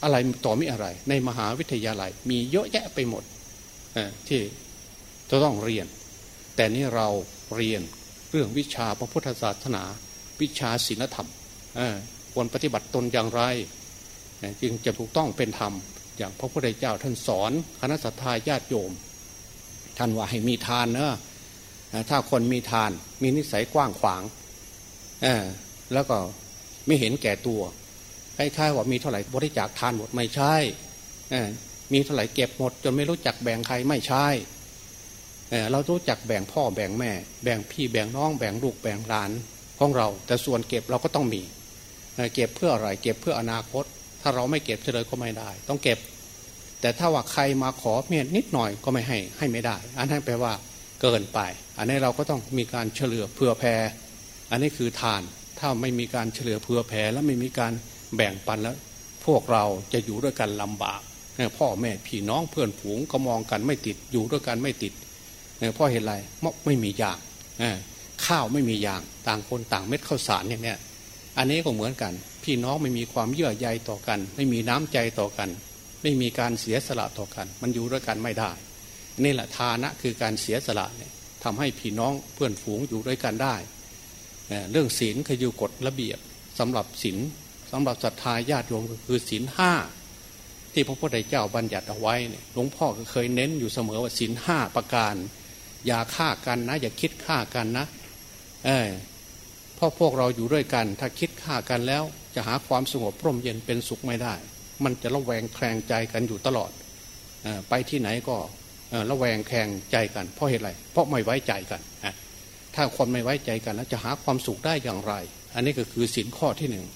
Speaker 1: อะไรต่อมีอะไร ในมหาวิทยาลัยมีเยอะแยะไปหมดที่จะต้องเรียน แต่นี่เราเรียนเรื่องวิชาพระพุทธศาสนา วิชาศีลธรรมควรปฏิบัติตนอย่างไร จึงจะถูกต้องเป็นธรรม อย่างพระพุทธเจ้าท่านสอนคณะสัตยาญาติโยม ท่านว่าให้มีทานเนอะถ้าคนมีทานมีนิสัยกว้างขวาง แล้วก็ไม่เห็นแก่ตัวคล้ายๆว่ามีเท่าไหร่บริจาคทานหมดไม่ใช่มีเท่าไหร่เก็บหมด จนไม่รู้จักแบ่งใครไม่ใช่เรารู้จักแบ่งพ่อแบ่งแม่ แบ่งพี่แบ่งน้องแบ่งลูกแบ่งหลานของเรา แต่ส่วนเก็บเราก็ต้องมีเก็บเพื่ออะไรเก็บเพื่ออนาคต ถ้าเราไม่เก็บเลยก็ไม่ได้ ต้องเก็บ แต่ถ้าว่าใครมาขอเมียนิดหน่อยก็ไม่ให้ให้ไม่ได้ อันนั้นแปลว่าเกินไป อันนี้เราก็ต้องมีการเฉลือเผื่อแผ่อันนี้คือทาน ถ้าไม่มีการเฉลือเผื่อแผ่แล้วไม่มีการแบ่งปันแล้ว พวกเราจะอยู่ด้วยกันลำบากพ่อแม่พี่น้องเพื่อนฝูงก็มองกันไม่ติดอยู่ด้วยกันไม่ติดเพราะเหตุไรไม่มีอย่างข้าวไม่มีอย่างต่างคนต่างเม็ดข้าวสารอย่างเนี้ยอันนี้ก็เหมือนกัน พี่น้องไม่มีความเยื่อใยต่อกัน ไม่มีน้ำใจต่อกัน ไม่มีการเสียสละต่อกัน มันอยู่ด้วยกันไม่ได้นี่แหละทานะคือการเสียสละเนี่ยทำให้พี่น้องเพื่อนฝูงอยู่ด้วยกันได้ เรื่องศีลคืออยู่กฎระเบียบสำหรับศีลสำหรับศรัทธาญาติโยมคือศีลห้าที่พระพุทธเจ้าบัญญัติเอาไว้เนี่ยหลวงพ่อก็เคยเน้นอยู่เสมอว่าศีลห้าประการ อย่าฆ่ากันนะ อย่าคิดฆ่ากันนะ เออเพราะพวกเราอยู่ด้วยกัน ถ้าคิดฆ่ากันแล้ว จะหาความสงบร่มเย็นเป็นสุขไม่ได้ มันจะระแวงแคลงใจกันอยู่ตลอดอไปที่ไหนก็ระแวงแข่งใจกัน เพราะเหตุไรเพราะไม่ไว้ใจกัน ถ้าคนไม่ไว้ใจกันแล้วจะหาความสุขได้อย่างไร อันนี้ก็คือสินข้อที่หนึ่ง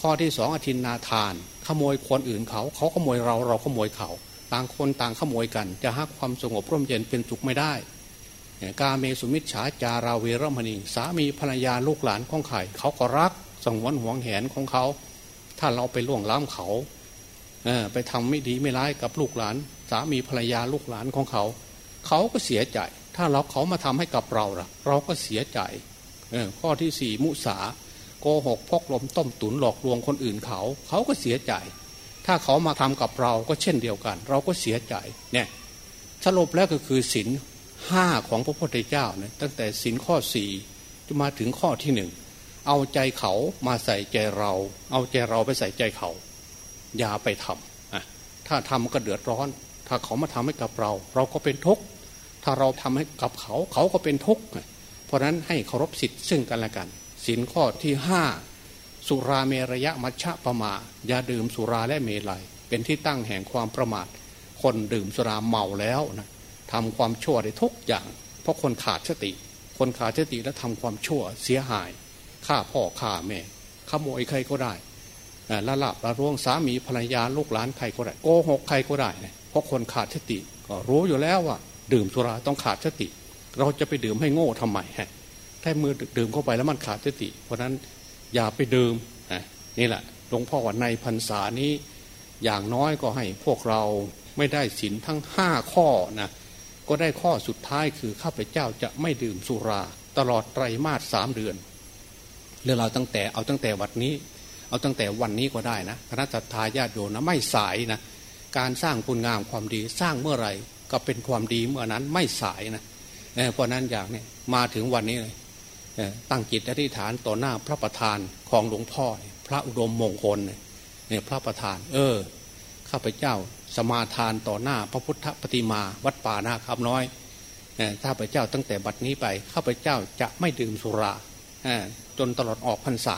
Speaker 1: ข้อที่สองอธินนาทาน ขโมยคนอื่นเขา เขาขโมยเราเราขโมยเขา ต่างคนต่างขโมยกัน จะหาความสงบร่มเย็นเป็นสุขไม่ได้กาเมสุมิชฉาจาราเวรมณี สามีภรรยาลูกหลานของใครเขาก็รักสงวนห่วงแหนของเขา ถ้าเราไปล่วงล้ำเขาไปทำไม่ดีไม่ร้ายกับลูกหลาน สามีภรรยาลูกหลานของเขา เขาก็เสียใจ ถ้าเราเขามาทำให้กับเราล่ะ เราก็เสียใจข้อที่สี่มุสาโกหกพกลมต้มตุนหลอกลวงคนอื่นเขา เขาก็เสียใจ ถ้าเขามาทำกับเราก็เช่นเดียวกัน เราก็เสียใจเนี่ยสรุปแล้วก็คือศินห้าของพระพุทธเจ้าเนี่ยตั้งแต่ศินข้อสี่จะมาถึงข้อที่หนึ่งเอาใจเขามาใส่ใจเรา เอาใจเราไปใส่ใจเขา อย่าไปทำถ้าทำก็เดือดร้อน ถ้าเขามาทำให้กับเรา เราก็เป็นทุกข์ ถ้าเราทำให้กับเขาเขาก็เป็นทุกข์เพราะนั้นให้เคารพสิทธิ์ซึ่งกันและกันสินข้อที่ห้าสุราเมรยะมัชฌะประมาอย่าดื่มสุราและเมลัย เป็นที่ตั้งแห่งความประมาท คนดื่มสุราเมาแล้วนะทำความชั่วได้ทุกอย่าง เพราะคนขาดสติ คนขาดสติแล้วทำความชั่วเสียหายฆ่าพ่อฆ่าแม่ขโมยใครก็ได้ละลาบละร่วงสามีภรรยาลูกหลานใครก็ได้โกหกใครก็ได้เพราะคนขาดสติก็รู้อยู่แล้วว่า ดื่มสุราต้องขาดสติ เราจะไปดื่มให้โง่ทำไมฮะถ้ามือดื่มเข้าไปแล้วมันขาดสติ เพราะนั้นอย่าไปดื่มนี่แหละหลวงพ่อว่าในพรรษานี้ อย่างน้อยก็ให้พวกเราไม่ได้ศีลทั้งห้าข้อนะก็ได้ข้อสุดท้ายคือข้าพเจ้าจะไม่ดื่มสุราตลอดไตรมาสสามเดือนเรื่องเราตั้งแต่เอาตั้งแต่วันนี้ เอาตั้งแต่วันนี้ก็ได้นะคณะสัตยาญาติโยมนะไม่สายนะการสร้างคุณงามความดีสร้างเมื่อไหร่ ก็เป็นความดีเมื่อนั้นไม่สายนะเพราะนั้นอย่างนี้มาถึงวันนี้เลยตั้งจิตอธิษฐานต่อหน้าพระประธานของหลวงพ่อ พระอุดมมงคลเนี่ยพระประธาน เออ ข้าพเจ้าสมาทานต่อหน้าพระพุทธปฏิมาวัดป่านาคำน้อยข้าพเจ้าตั้งแต่บัดนี้ไป ข้าพเจ้าจะไม่ดื่มสุราจนตลอดออกพรรษา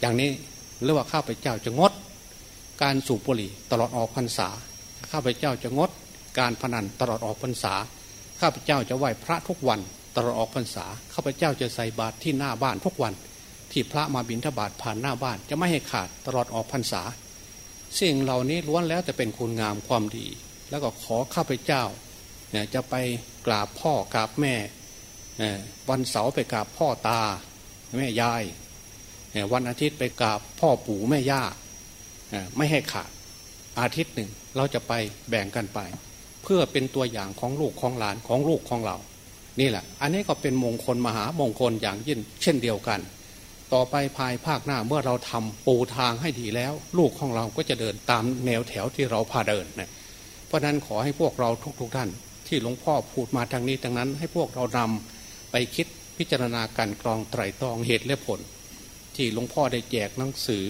Speaker 1: อย่างนี้เรียกว่าข้าพเจ้าจะงด การสูบบุหรี่ตลอดออกพรรษา ข้าพเจ้าจะงด การพนันตลอดออกพรรษา ข้าพเจ้าจะไหว้พระทุกวันตลอดออกพรรษา ข้าพเจ้าจะใส่บาตรที่หน้าบ้านทุกวัน ที่พระมาบิณฑบาตผ่านหน้าบ้านจะไม่ให้ขาดตลอดออกพรรษา สิ่งเหล่านี้ล้วนแล้วแต่เป็นคุณงามความดี แล้วก็ขอข้าพเจ้าจะไปกราบพ่อกราบแม่วันเสาร์ไปกราบพ่อตาแม่ยายวันอาทิตย์ไปกราบพ่อปู่แม่ย่าไม่ให้ขาดอาทิตย์หนึ่งเราจะไปแบ่งกันไป พื่อเป็นตัวอย่างของลูกของหลานของลูกของเรา นี่แหละ อันนี้ก็เป็นมงคลมหามงคลอย่างยิ่งเช่นเดียวกัน ต่อไปภายภาคหน้าเมื่อเราทำปูทางให้ดีแล้ว ลูกของเราก็จะเดินตามแนวแถวที่เราพาเดินนะเพราะนั้นขอให้พวกเราทุกๆทท่าน ที่หลวงพ่อพูดมาทางนี้ทางนั้น ให้พวกเรานำไปคิดพิจารณาการกรองไตรตรองเหตุและผล ที่หลวงพ่อได้แจกหนังสือ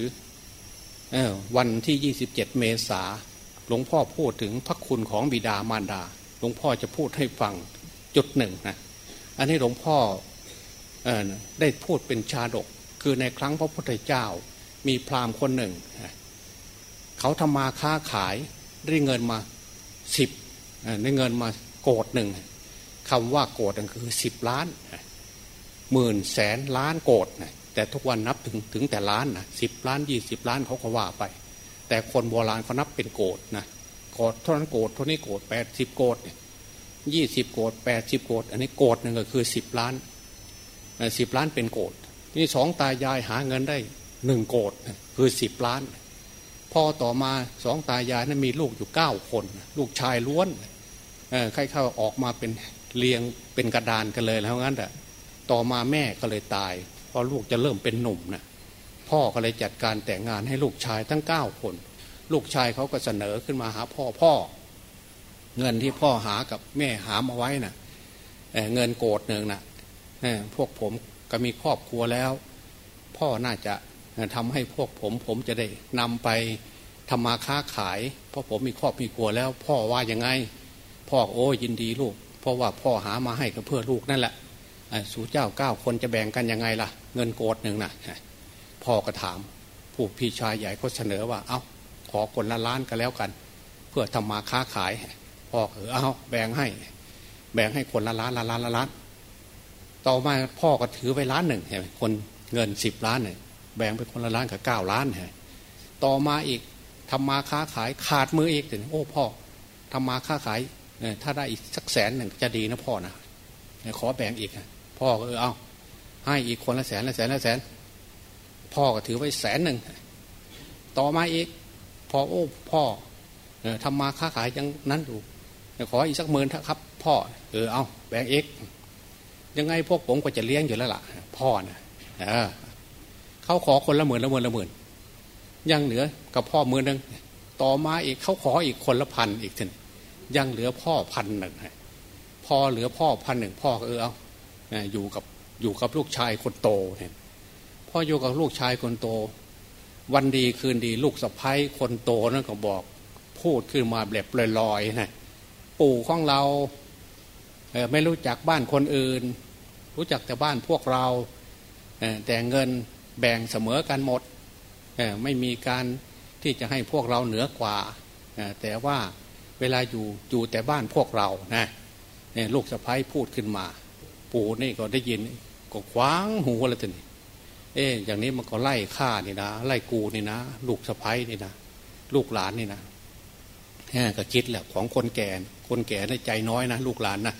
Speaker 1: อวันที่ 27 เมษา หลวงพ่อพูดถึงพระคุณของบิดามารดา หลวงพ่อจะพูดให้ฟังจุดหนึ่งนะอันนี้หลวงพ่ออได้พูดเป็นชาดก คือในครั้งพระพุทธเจ้า มีพราหมณ์คนหนึ่ง เขาทำมาค้าขายได้เงินมาสิบได้เงินมาโกดหนึ่งคำว่าโกดนั่นคือสิบล้านหมื่นแสนล้านโกดนะแต่ทุกวันนับถึงถึงแต่ล้านนะสิบล้านยี่สิบล้านเขาก็ว่าไป แต่คนโบราณเขานับเป็นโกดนะโกดเท่านั้นโกดเท่านี้โกดแปดสิบโกดยี่สิบโกดแปดสิบโกดอันนี้โกดหนึ่งก็คือสิบล้านสิบล้านเป็นโกดนี่สองตายายหาเงินได้หนึ่งโกดคือสิบล้านพอต่อมาสองตายายนั้นมีลูกอยู่เก้าคน ลูกชายล้วนใครเข้าออกมาเป็นเรียงเป็นกระดานกันเลยแล้วงั้นแต่ต่อมาแม่ก็เลยตาย พอลูกจะเริ่มเป็นหนุ่มนะ พ่อก็เลยจัดการแต่งงานให้ลูกชายทั้งเก้าคน ลูกชายเขาก็เสนอขึ้นมาหาพ่อพ่อ เงินที่พ่อหากับแม่หามาไว้นะ่ะเงินโกดหนึ่งนะ่ะพวกผมก็มีครอบครัวแล้ว พ่อน่าจะทำให้พวกผมผมจะได้นำไปทำมาค้าขาย เพราะผมมีครอบมีครัวแล้ว พ่อว่ายังไง พ่อโอ้ยินดีลูก เพราะว่าพ่อหามาให้ก็เพื่อลูกนั่นแหละสู่เจ้าเก้าคนจะแบ่งกันยังไงล่ะ เงินโกดหนึ่งนะ พ่อก็ถาม ผู้พี่ชายใหญ่ก็เสนอว่าเอา้าขอคนละล้านกันแล้วกัน เพื่อทำมาค้าขายพ่อเออเอาแบ่งให้ แบ่งให้คนละล้านละล้านละล้าน ต่อมาพ่อก็ถือไว้ล้านหนึ่งเห็นไหมคนเงินสิบล้านเนี่ยแบ่งไปคนละล้านกับเก้าล้านเห็นต่อมาอีกทำมาค้าขายขาดมืออีกถึงโอ้พ่อทำมาค้าขายถ้าได้อีกสักแสนหนึ่งจะดีนะพ่อนะขอแบ่งอีกพ่อก็เออเอาให้อีกคนละแสนละแสนละแสน พ่อก็ถือไว้แสนหนึ่ง ต่อมาอีกพอโอ้พ่อทำมาค้าขายยังนั้นอยู่ขออีกสักหมื่นครับ พ่อ เออเอาแบ่งเอกยังไงพวกผมก็จะเลี้ยงอยู่แล้วล่ะ พ่อนะเขาขอคนละหมื่นละหมื่นละหมื่นยังเหลือกับพ่อหมื่นหนึ่งต่อมาอีกเขาขออีกคนละพันอีกทียังเหลือพ่อพันหนึ่งพอเหลือพ่อพันหนึ่งพ่อเออเอาอยู่กับอยู่กับลูกชายคนโตเนี่ย พ่ออยู่กับลูกชายคนโต วันดีคืนดีลูกสะพ้ายคนโตนั่นก็บอก พูดขึ้นมาแบบลอยๆนะปู่ของเราเไม่รู้จักบ้านคนอื่น รู้จักแต่บ้านพวกเราแต่เงินแบ่งเสมอกันหมดไม่มีการที่จะให้พวกเราเหนือกว่า แต่ว่าเวลาอยู่อยู่แต่บ้านพวกเรานะลูกสะพ้ายพูดขึ้นมา ปู่นี่ก็ได้ยินก็คว้างหูแล้วทีนี้ เอ๊อย่างนี้มันก็ไล่ฆ่านี่นะไล่กูนี่นะลูกสะพ้ายนี่นะลูกหลานนี่นะก็คิดแหละของคนแก่ คนแก่ในใจน้อยนะลูกหลานนะ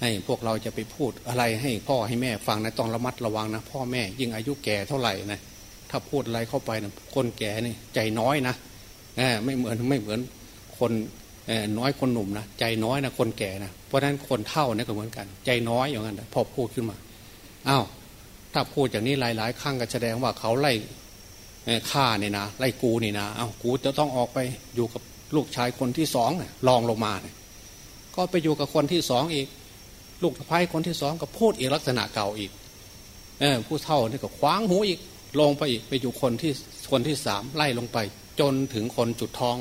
Speaker 1: ให้พวกเราจะไปพูดอะไรให้พ่อให้แม่ฟังนะต้องระมัดระวังนะพ่อแม่ยิ่งอายุแก่เท่าไหร่นะถ้าพูดอะไรเข้าไปนะคนแก่นี่ใจน้อยนะไม่เหมือนไม่เหมือนคนน้อยคนหนุ่มนะใจน้อยนะคนแก่นะเพราะฉะนั้นคนเท่านี่ก็เหมือนกัน ใจน้อยอย่างนั้นพอพูดขึ้นมาอ้าว ถ้าพูดอย่างนี้หลาย ๆ ครั้งก็แสดงว่าเขาไล่ฆ่านี่นะไล่กูนี่นะเอ้ากูจะต้องออกไปอยู่กับลูกชายคนที่สองลองลงมาเนี่ยก็ไปอยู่กับคนที่สองอีก ลูกสะพ้ายคนที่สองก็พูดอีกลักษณะเก่าอีกเออผู้เท่านี่ก็คว้างหูอีกลงไปอีกไปอยู่คนที่คนที่สามไล่ลงไป จนถึงคนจุดทอง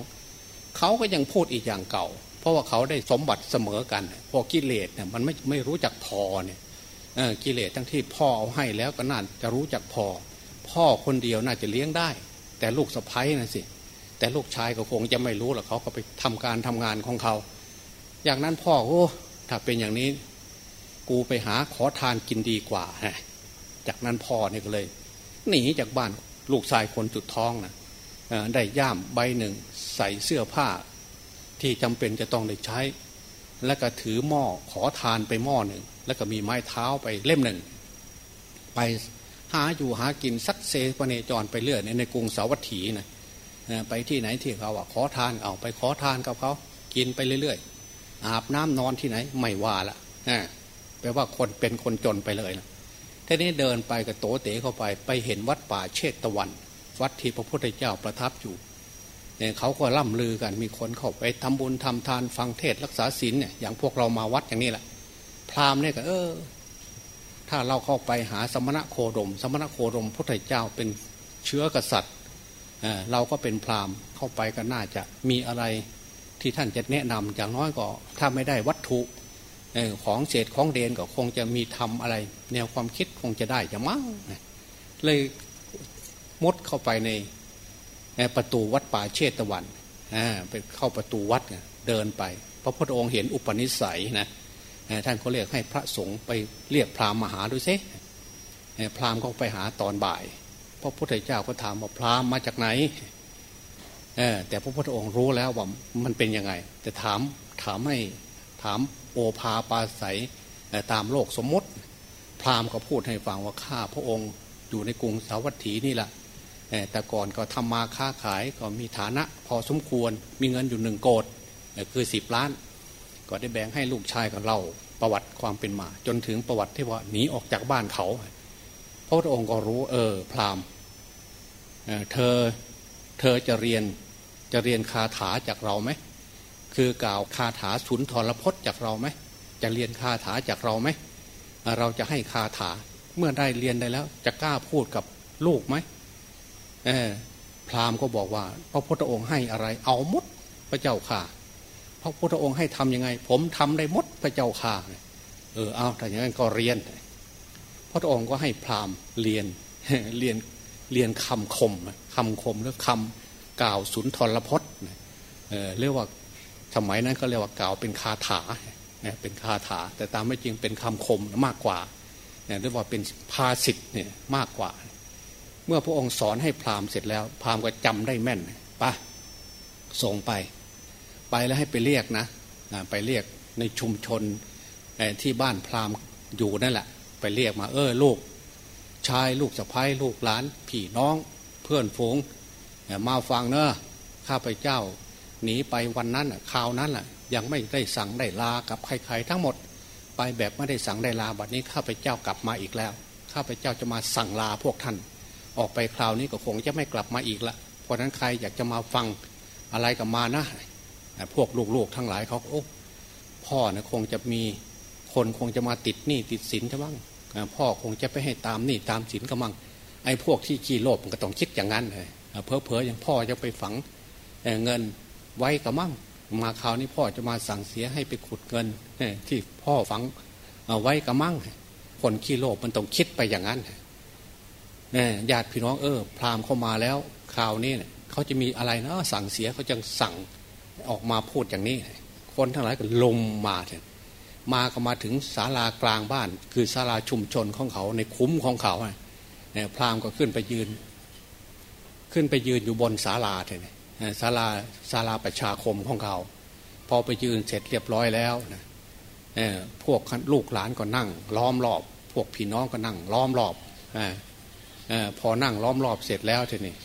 Speaker 1: เขาก็ยังพูดอีกอย่างเก่า เพราะว่าเขาได้สมบัติเสมอกัน พอกิเลสเนี่ยมันไม่ไม่รู้จักพอเนี่ย กิเลสทั้งที่พ่อเอาให้แล้วก็น่าจะรู้จักพอ พ่อคนเดียวน่าจะเลี้ยงได้ แต่ลูกสะพ้ายนะสิแต่ลูกชายก็คงจะไม่รู้หรอกเขาก็ไปทำการทำงานของเขา อย่างนั้นพ่อโอ้ถ้าเป็นอย่างนี้ กูไปหาขอทานกินดีกว่าฮะจากนั้นพ่อเนี่ยก็เลยหนีจากบ้านลูกชายคนจุดท้องนะได้ย่ามใบหนึ่ง ใส่เสื้อผ้า ที่จำเป็นจะต้องได้ใช้ แล้วก็ถือหม้อขอทานไปหม้อหนึ่ง แล้วก็มีไม้เท้าไปเล่มหนึ่ง ไปหาอยู่หากินซัดเซปเนจรไปเรื่อยในในกรุงสาวัตถีนะไปที่ไหนที่เขาอะขอทานเอาไปขอทานกับเขากินไปเรื่อยๆ อาบน้ำนอนที่ไหนไม่ว่าละแปลว่าคนเป็นคนจนไปเลยนะทีนี้เดินไปกับโตเต๋เข้าไป ไปเห็นวัดป่าเชตตะวัน วัดที่พระพุทธเจ้าประทับอยู่เนี่ยเขาก็ล่ำลือกันมีคนเข้าไปทำบุญทำทานฟังเทศรักษาศีลเนี่ยอย่างพวกเรามาวัดอย่างนี้แหละ พราหมณ์เนี่ยก็เออ ถ้าเราเข้าไปหาสมณะโคดม สมณะโคดมพระเจ้าเป็นเชื้อกษัตริย์เราก็เป็นพราหมณ์เข้าไปก็น่าจะมีอะไรที่ท่านจะแนะนำอย่างน้อยก็ ถ้าไม่ได้วัตถุของเศษของเดนก็คงจะมีทำอะไร แนวความคิดคงจะได้จะมั้งเลยมดเข้าไปในประตูวัดป่าเชตวันไปเข้าประตูวัดเดินไป พระพุทธองค์เห็นอุปนิสัยนะ ท่านก็เรียกให้พระสงฆ์ไปเรียกพราหมณ์มาหาดูซิพราหมณ์ก็ไปหาตอนบ่ายพระพุทธเจ้าก็ถามว่าพราหมณ์มาจากไหนแต่พระพุทธองค์รู้แล้วว่ามันเป็นยังไง แต่ถามถามให้ถามโอภาปาศัยตามโลกสมมติ พราหมณ์ก็พูดให้ฟังว่าข้าพระองค์อยู่ในกรุงสาวัตถีนี่แหละแต่ก่อนก็ทำมาค้าขายก็มีฐานะพอสมควรมีเงินอยู่หนึ่งโกดคือสิบล้าน ก็ได้แบ่งให้ลูกชายกับเราประวัติความเป็นมา จนถึงประวัติที่ว่าหนีออกจากบ้านเขาพระพุทธองค์ก็รู้ เออ พราหมณ์เธอเธอจะเรียนจะเรียนคาถาจากเราไหมคือกล่าวคาถาสุนทรพจน์จากเราไหมจะเรียนคาถาจากเราไหมเราจะให้คาถาเมื่อได้เรียนได้แล้ว จะกล้าพูดกับลูกไหมเออพราหมณ์ก็บอกว่า พระพุทธองค์ให้อะไร เอามดพระเจ้าค่ะ ระพุทธองค์ให้ทํำยังไง ผมทำได้มดพระเจ้าค่ะเออเอาแต่อย่างนั้นก็เรียน พระพุทธองค์ก็ให้พราหมณ์เรียนเรียนเรียนคำคมคำคมหรือคำกล่าวสุนทรพจน์เรียกว่าสมัยนั้นเขาเรียกว่ากล่าวเป็นคาถาเป็นคาถา แต่ตามไม่จริงเป็นคำคมมากกว่าเรียกว่าเป็นภาสิทธ์เนี่ยมากกว่า เมื่อพระองค์สอนให้พราหมณ์เสร็จแล้ว พราหมณ์ก็จำได้แม่นปะส่งไป ไปแล้วให้ไปเรียกนะไปเรียกในชุมชนที่บ้านพราหมณ์อยู่นั่นแหละ ไปเรียกมาเออลูก ชายลูกสะพ้ายลูกหลานพี่น้องเพื่อนฝูงมาฟังเนอะข้าพเจ้าหนีไปวันนั้นคราวนั้นแหละยังไม่ได้สั่งได้ลากับใครๆทั้งหมด ไปแบบไม่ได้สั่งได้ลาบัดนี้ข้าพเจ้ากลับมาอีกแล้ว ข้าพเจ้าจะมาสั่งลาพวกท่าน ออกไปคราวนี้ก็คงจะไม่กลับมาอีกละเพราะนั้นใครอยากจะมาฟังอะไรกับมานะ พวกลูกๆทั้งหลายเขาโอ้พ่อเนี่ยคงจะมีคนคงจะมาติดหนี้ติดสินจะบ้างพ่อคงจะไปให้ตามหนี้ตามสินก็มั่งไอ้พวกที่ขี้โลภมันก็ต้องคิดอย่างนั้นเลยเพอเพออย่างพ่อจะไปฝังเงินไว้กับมั่งมาคราวนี้พ่อจะมาสั่งเสียให้ไปขุดเงินที่พ่อฝังไว้กับมั่งคนขี้โลภมันต้องคิดไปอย่างนั้นญาติพี่น้องเออพราหมณ์เข้ามาแล้วคราวนี้เขาจะมีอะไรนะสั่งเสียเขาจะสั่ง ออกมาพูดอย่างนี้ คนทั้งหลายก็ลมมาเถอะมาก็มาถึงศาลากลางบ้าน คือศาลาชุมชนของเขาในคุ้มของเขาเนี่ยพราหมณ์ก็ขึ้นไปยืน ขึ้นไปยืนอยู่บนศาลาเถอะศาลาศาลาประชาคมของเขาพอไปยืนเสร็จเรียบร้อยแล้วนะพวกลูกหลานก็นั่ง ล้อมรอบ พวกพี่น้องก็นั่ง ล้อมรอบอพอนั่งล้อมรอบเสร็จแล้วทีนี้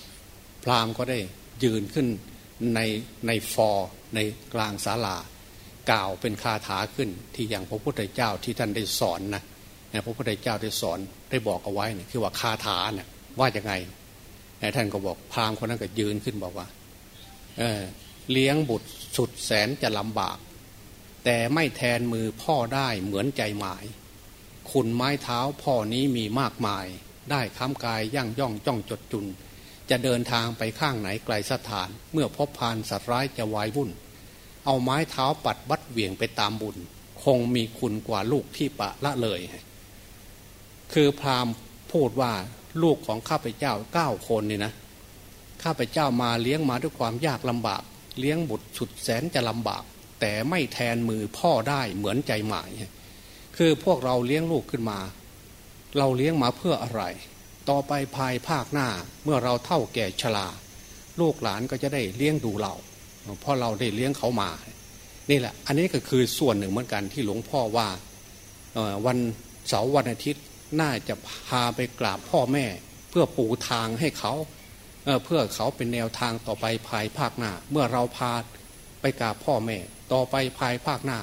Speaker 1: พราหมณ์ก็ได้ยืนขึ้น ในในฟอในกลางศาลากล่าวเป็นคาถาขึ้น ที่อย่างพระพุทธเจ้าที่ท่านได้สอนนะพระพุทธเจ้าได้สอนได้บอกเอาไว้เนี่ยคือว่าคาถาเนี่ยว่าอย่างไงท่านก็บอกพราหมณ์คนนั้นก็ยืนขึ้นบอกว่าเเลี้ยงบุตรสุดแสนจะลำบาก แต่ไม่แทนมือพ่อได้เหมือนใจหมาย คุณไม้เท้าพ่อนี้มีมากมาย ได้ค้ำกายย่างย่องจ้องจดจุน จะเดินทางไปข้างไหนไกลสถาน เมื่อพบพานสัตว์ร้ายจะวายวุ่น เอาไม้เท้าปัดบัดเหวี่ยงไปตามบุญ คงมีคุณกว่าลูกที่ปะละเลย คือพราหมณ์พูดว่าลูกของข้าพเจ้าเก้าคนนี่นะข้าพเจ้ามาเลี้ยงมาด้วยความยากลำบาก เลี้ยงบุตรสุดแสนจะลำบาก แต่ไม่แทนมือพ่อได้เหมือนใจหมาย คือพวกเราเลี้ยงลูกขึ้นมา เราเลี้ยงมาเพื่ออะไร ต่อไปภายภาคหน้าเมื่อเราเท่าแก่ชราลูกหลานก็จะได้เลี้ยงดูเราเพราะเราได้เลี้ยงเขามา นี่แหละ อันนี้ก็คือส่วนหนึ่งเหมือนกันที่หลวงพ่อว่าวันเสาร์วันอาทิตย์น่าจะพาไปกราบพ่อแม่ เพื่อปูทางให้เขาเเพื่อเขาเป็นแนวทางต่อไปภายภาคหน้า เมื่อเราพาไปกราบพ่อแม่ ต่อไปภายภาคหน้า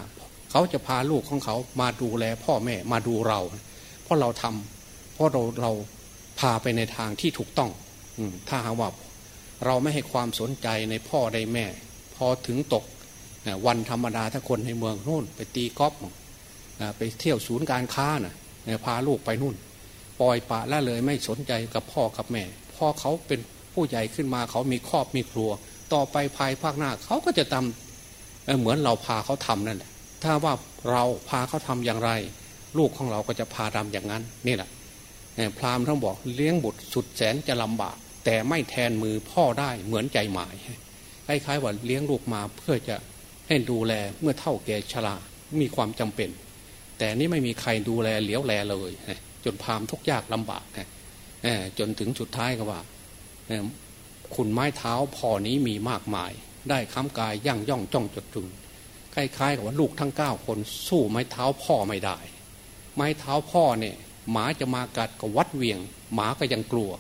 Speaker 1: เขาจะพาลูกของเขามาดูแลพ่อแม่มาดูเรา เพราะเราทำเพราะเราเรา พาไปในทางที่ถูกต้องถ้าหากว่าเราไม่ให้ความสนใจในพ่อในแม่ พอถึงตกวันธรรมดาถ้าคนในเมืองนู่น ไปตีกอล์ฟไปเที่ยวศูนย์การค้านะ่ะพาลูกไปนู่น ปล่อยปะละเลยไม่สนใจกับพ่อกับแม่ พ่อเขาเป็นผู้ใหญ่ขึ้นมาเขามีครอบมีครัว ต่อไปภายภาคหน้าเขาก็จะทำเหมือนเราพาเขาทำนั่นแหละถ้าว่าเราพาเขาทำอย่างไร ลูกของเราก็จะพาทำอย่างนั้นนี่แหละ พราหมณ์ท่านบอกเลี้ยงบุตรสุดแสนจะลำบาก แต่ไม่แทนมือพ่อได้เหมือนใจหมายคล้ายๆว่าเลี้ยงลูกมาเพื่อจะให้ดูแลเมื่อเท่าแก่ชรา มีความจำเป็น แต่นี่ไม่มีใครดูแลเหลียวแลเลย จนพามทุกยากลำบากจนถึงจุดท้ายก็ว่าคุณไม้เท้าพ่อนี้มีมากมาย ได้ค้ำกายย่างย่องจ้องจดจุนคล้ายๆกับว่าลูกทั้งเก้าคนสู้ไม้เท้าพ่อไม่ได้ ไม้เท้าพ่อเนี่ย หมาจะมากัดก็วัดเวียง หมาก็ยังกลัว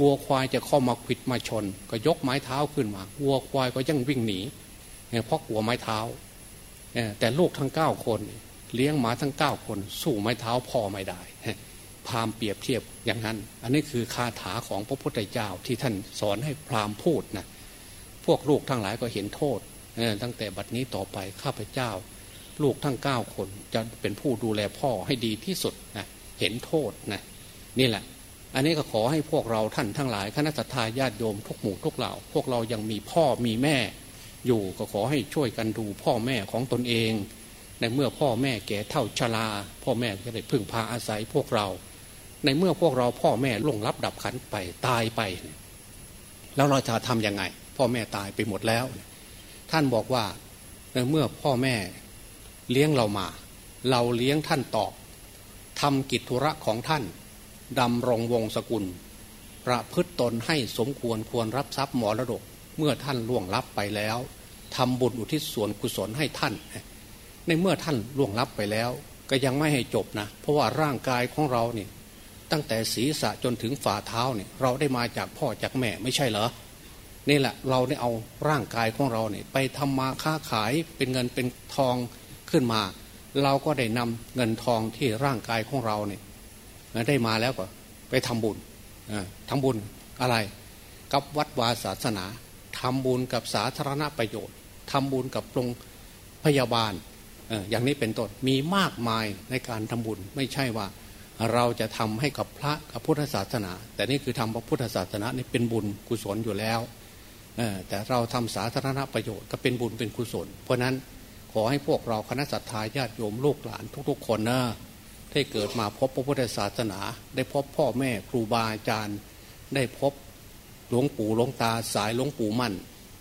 Speaker 1: วัวควายจะเข้ามาขิดมาชน ก็ยกไม้เท้าขึ้นมา วัวควายก็ยังวิ่งหนีเพราะกลัวไม้เท้าแต่ลูกทั้งเก้าคน เลี้ยงหมาทั้งเก้าคน สู้ไม้เท้าพ่อไม่ได้พรามเปรียบเทียบอย่างนั้น อันนี้คือคาถาของพระพุทธเจ้าที่ท่านสอนให้พรามพูดนะพวกลูกทั้งหลายก็เห็นโทษตั้งแต่บัดนี้ต่อไปข้าพเจ้า ลูกทั้งเก้าคนจะเป็นผู้ดูแลพ่อให้ดีที่สุดนะ เห็นโทษนะนี่แหละ อันนี้ก็ขอให้พวกเราท่านทั้งหลายคณะสัตยาญาติโยมทุกหมู่ทุกเหล่า พวกเรายังมีพ่อมีแม่ อยู่ก็ขอให้ช่วยกันดูพ่อแม่ของตนเอง ในเมื่อพ่อแม่แก่เท่าชราพ่อแม่จะได้พึ่งพาอาศัยพวกเรา ในเมื่อพวกเราพ่อแม่ล่วงลับดับขันไปตายไป แล้วเราจะทํำยังไง พ่อแม่ตายไปหมดแล้ว ท่านบอกว่าในเมื่อพ่อแม่เลี้ยงเรามา เราเลี้ยงท่านตอบ ทำกิจธุระของท่านดำรงวงศกุล ประพฤตตนให้สมควรควรรับทรัพย์มรดกเมื่อท่านล่วงลับไปแล้วทำบุญอุทิศส่วนกุศลให้ท่าน ในเมื่อท่านล่วงลับไปแล้ว ก็ยังไม่ให้จบนะ เพราะว่าร่างกายของเราเนี่ยตั้งแต่ศีรษะจนถึงฝ่าเท้าเนี่ยเราได้มาจากพ่อจากแม่ไม่ใช่เหรอนี่แหละเราได้เอาร่างกายของเราเนี่ยไปทำมาค้าขายเป็นเงินเป็นทองขึ้นมา เราก็ได้นำเงินทองที่ร่างกายของเราเนี่ยได้มาแล้วก็ไปทำบุญทำบุญอะไร กับวัดวาศาสนาทำบุญกับสาธารณประโยชน์ทำบุญกับโรงพยาบาลอย่างนี้เป็นต้นมีมากมายในการทำบุญไม่ใช่ว่าเราจะทำให้กับพระกับพุทธศาสนา แต่นี่คือทำพระพุทธศาสนานี่เป็นบุญกุศลอยู่แล้วแต่เราทำสาธารณประโยชน์ก็เป็นบุญเป็นกุศล เพราะนั้น ขอให้พวกเราคณะสัตยาญาติโยมลูกหลานทุกๆ คนนะได้เกิดมาพบพระพุทธศาสนา ได้พบพ่อแม่ครูบาอาจารย์ ได้พบหลวงปู่หลวงตาสายหลวงปู่มั่น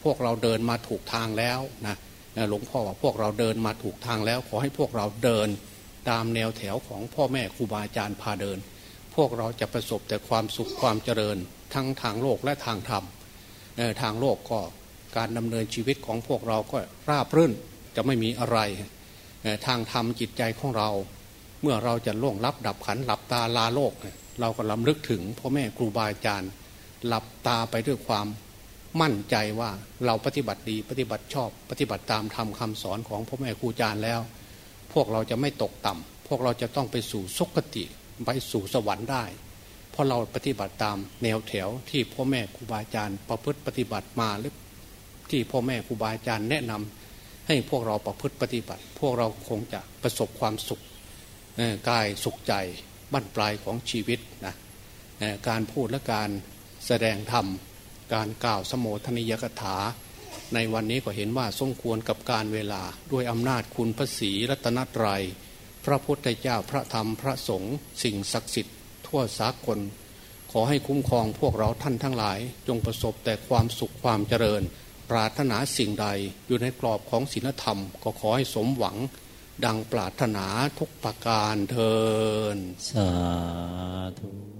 Speaker 1: พวกเราเดินมาถูกทางแล้วนะหลวงพ่อว่าพวกเราเดินมาถูกทางแล้ว ขอให้พวกเราเดินตามแนวแถวของพ่อแม่ครูบาอาจารย์พาเดิน พวกเราจะประสบแต่ความสุขความเจริญ ทั้งทางโลกและทางธรรมทางโลกก็การดำเนินชีวิตของพวกเราก็ราบรื่น จะไม่มีอะไร ทางธรรมจิตใจของเรา เมื่อเราจะล่วงลับดับขันหลับตาลาโลก เราก็ลำลึกถึงพ่อแม่ครูบาอาจารย์หลับตาไปด้วยความมั่นใจว่าเราปฏิบัติดีปฏิบัติชอบ ปฏิบัติตามธรรมคาสอนของพ่อแม่ครูอาจารย์แล้ว พวกเราจะไม่ตกต่ำพวกเราจะต้องไปสู่สุคติไปสู่สวรรค์ได้ เพราะเราปฏิบัติตามแนวแถวที่พ่อแม่ครูบาอาจารย์ประพฤติปฏิบัติมาหรือที่พ่อแม่ครูบาอาจารย์แนะนำ ให้พวกเราประพฤติปฏิบัติ พวกเราคงจะประสบความสุขกายสุขใจบั้นปลายของชีวิตนะการพูดและการแสดงธรรม การกล่าวสมโภชนิยกถา ในวันนี้ก็เห็นว่าสมควรกับการเวลาด้วยอำนาจคุณพระศรีรัตนตรยัย พระพุทธเจ้าพระธรรมพระสงฆ์สิ่งศักดิ์สิทธิ์ทั่วสากล ขอให้คุ้มครองพวกเราท่านทั้งหลาย จงประสบแต่ความสุขความเจริญ ปรารถนาสิ่งใดอยู่ในกรอบของศีลธรรม ก็ขอให้สมหวัง ดังปรารถนาทุกประการเทิน
Speaker 2: สาธุ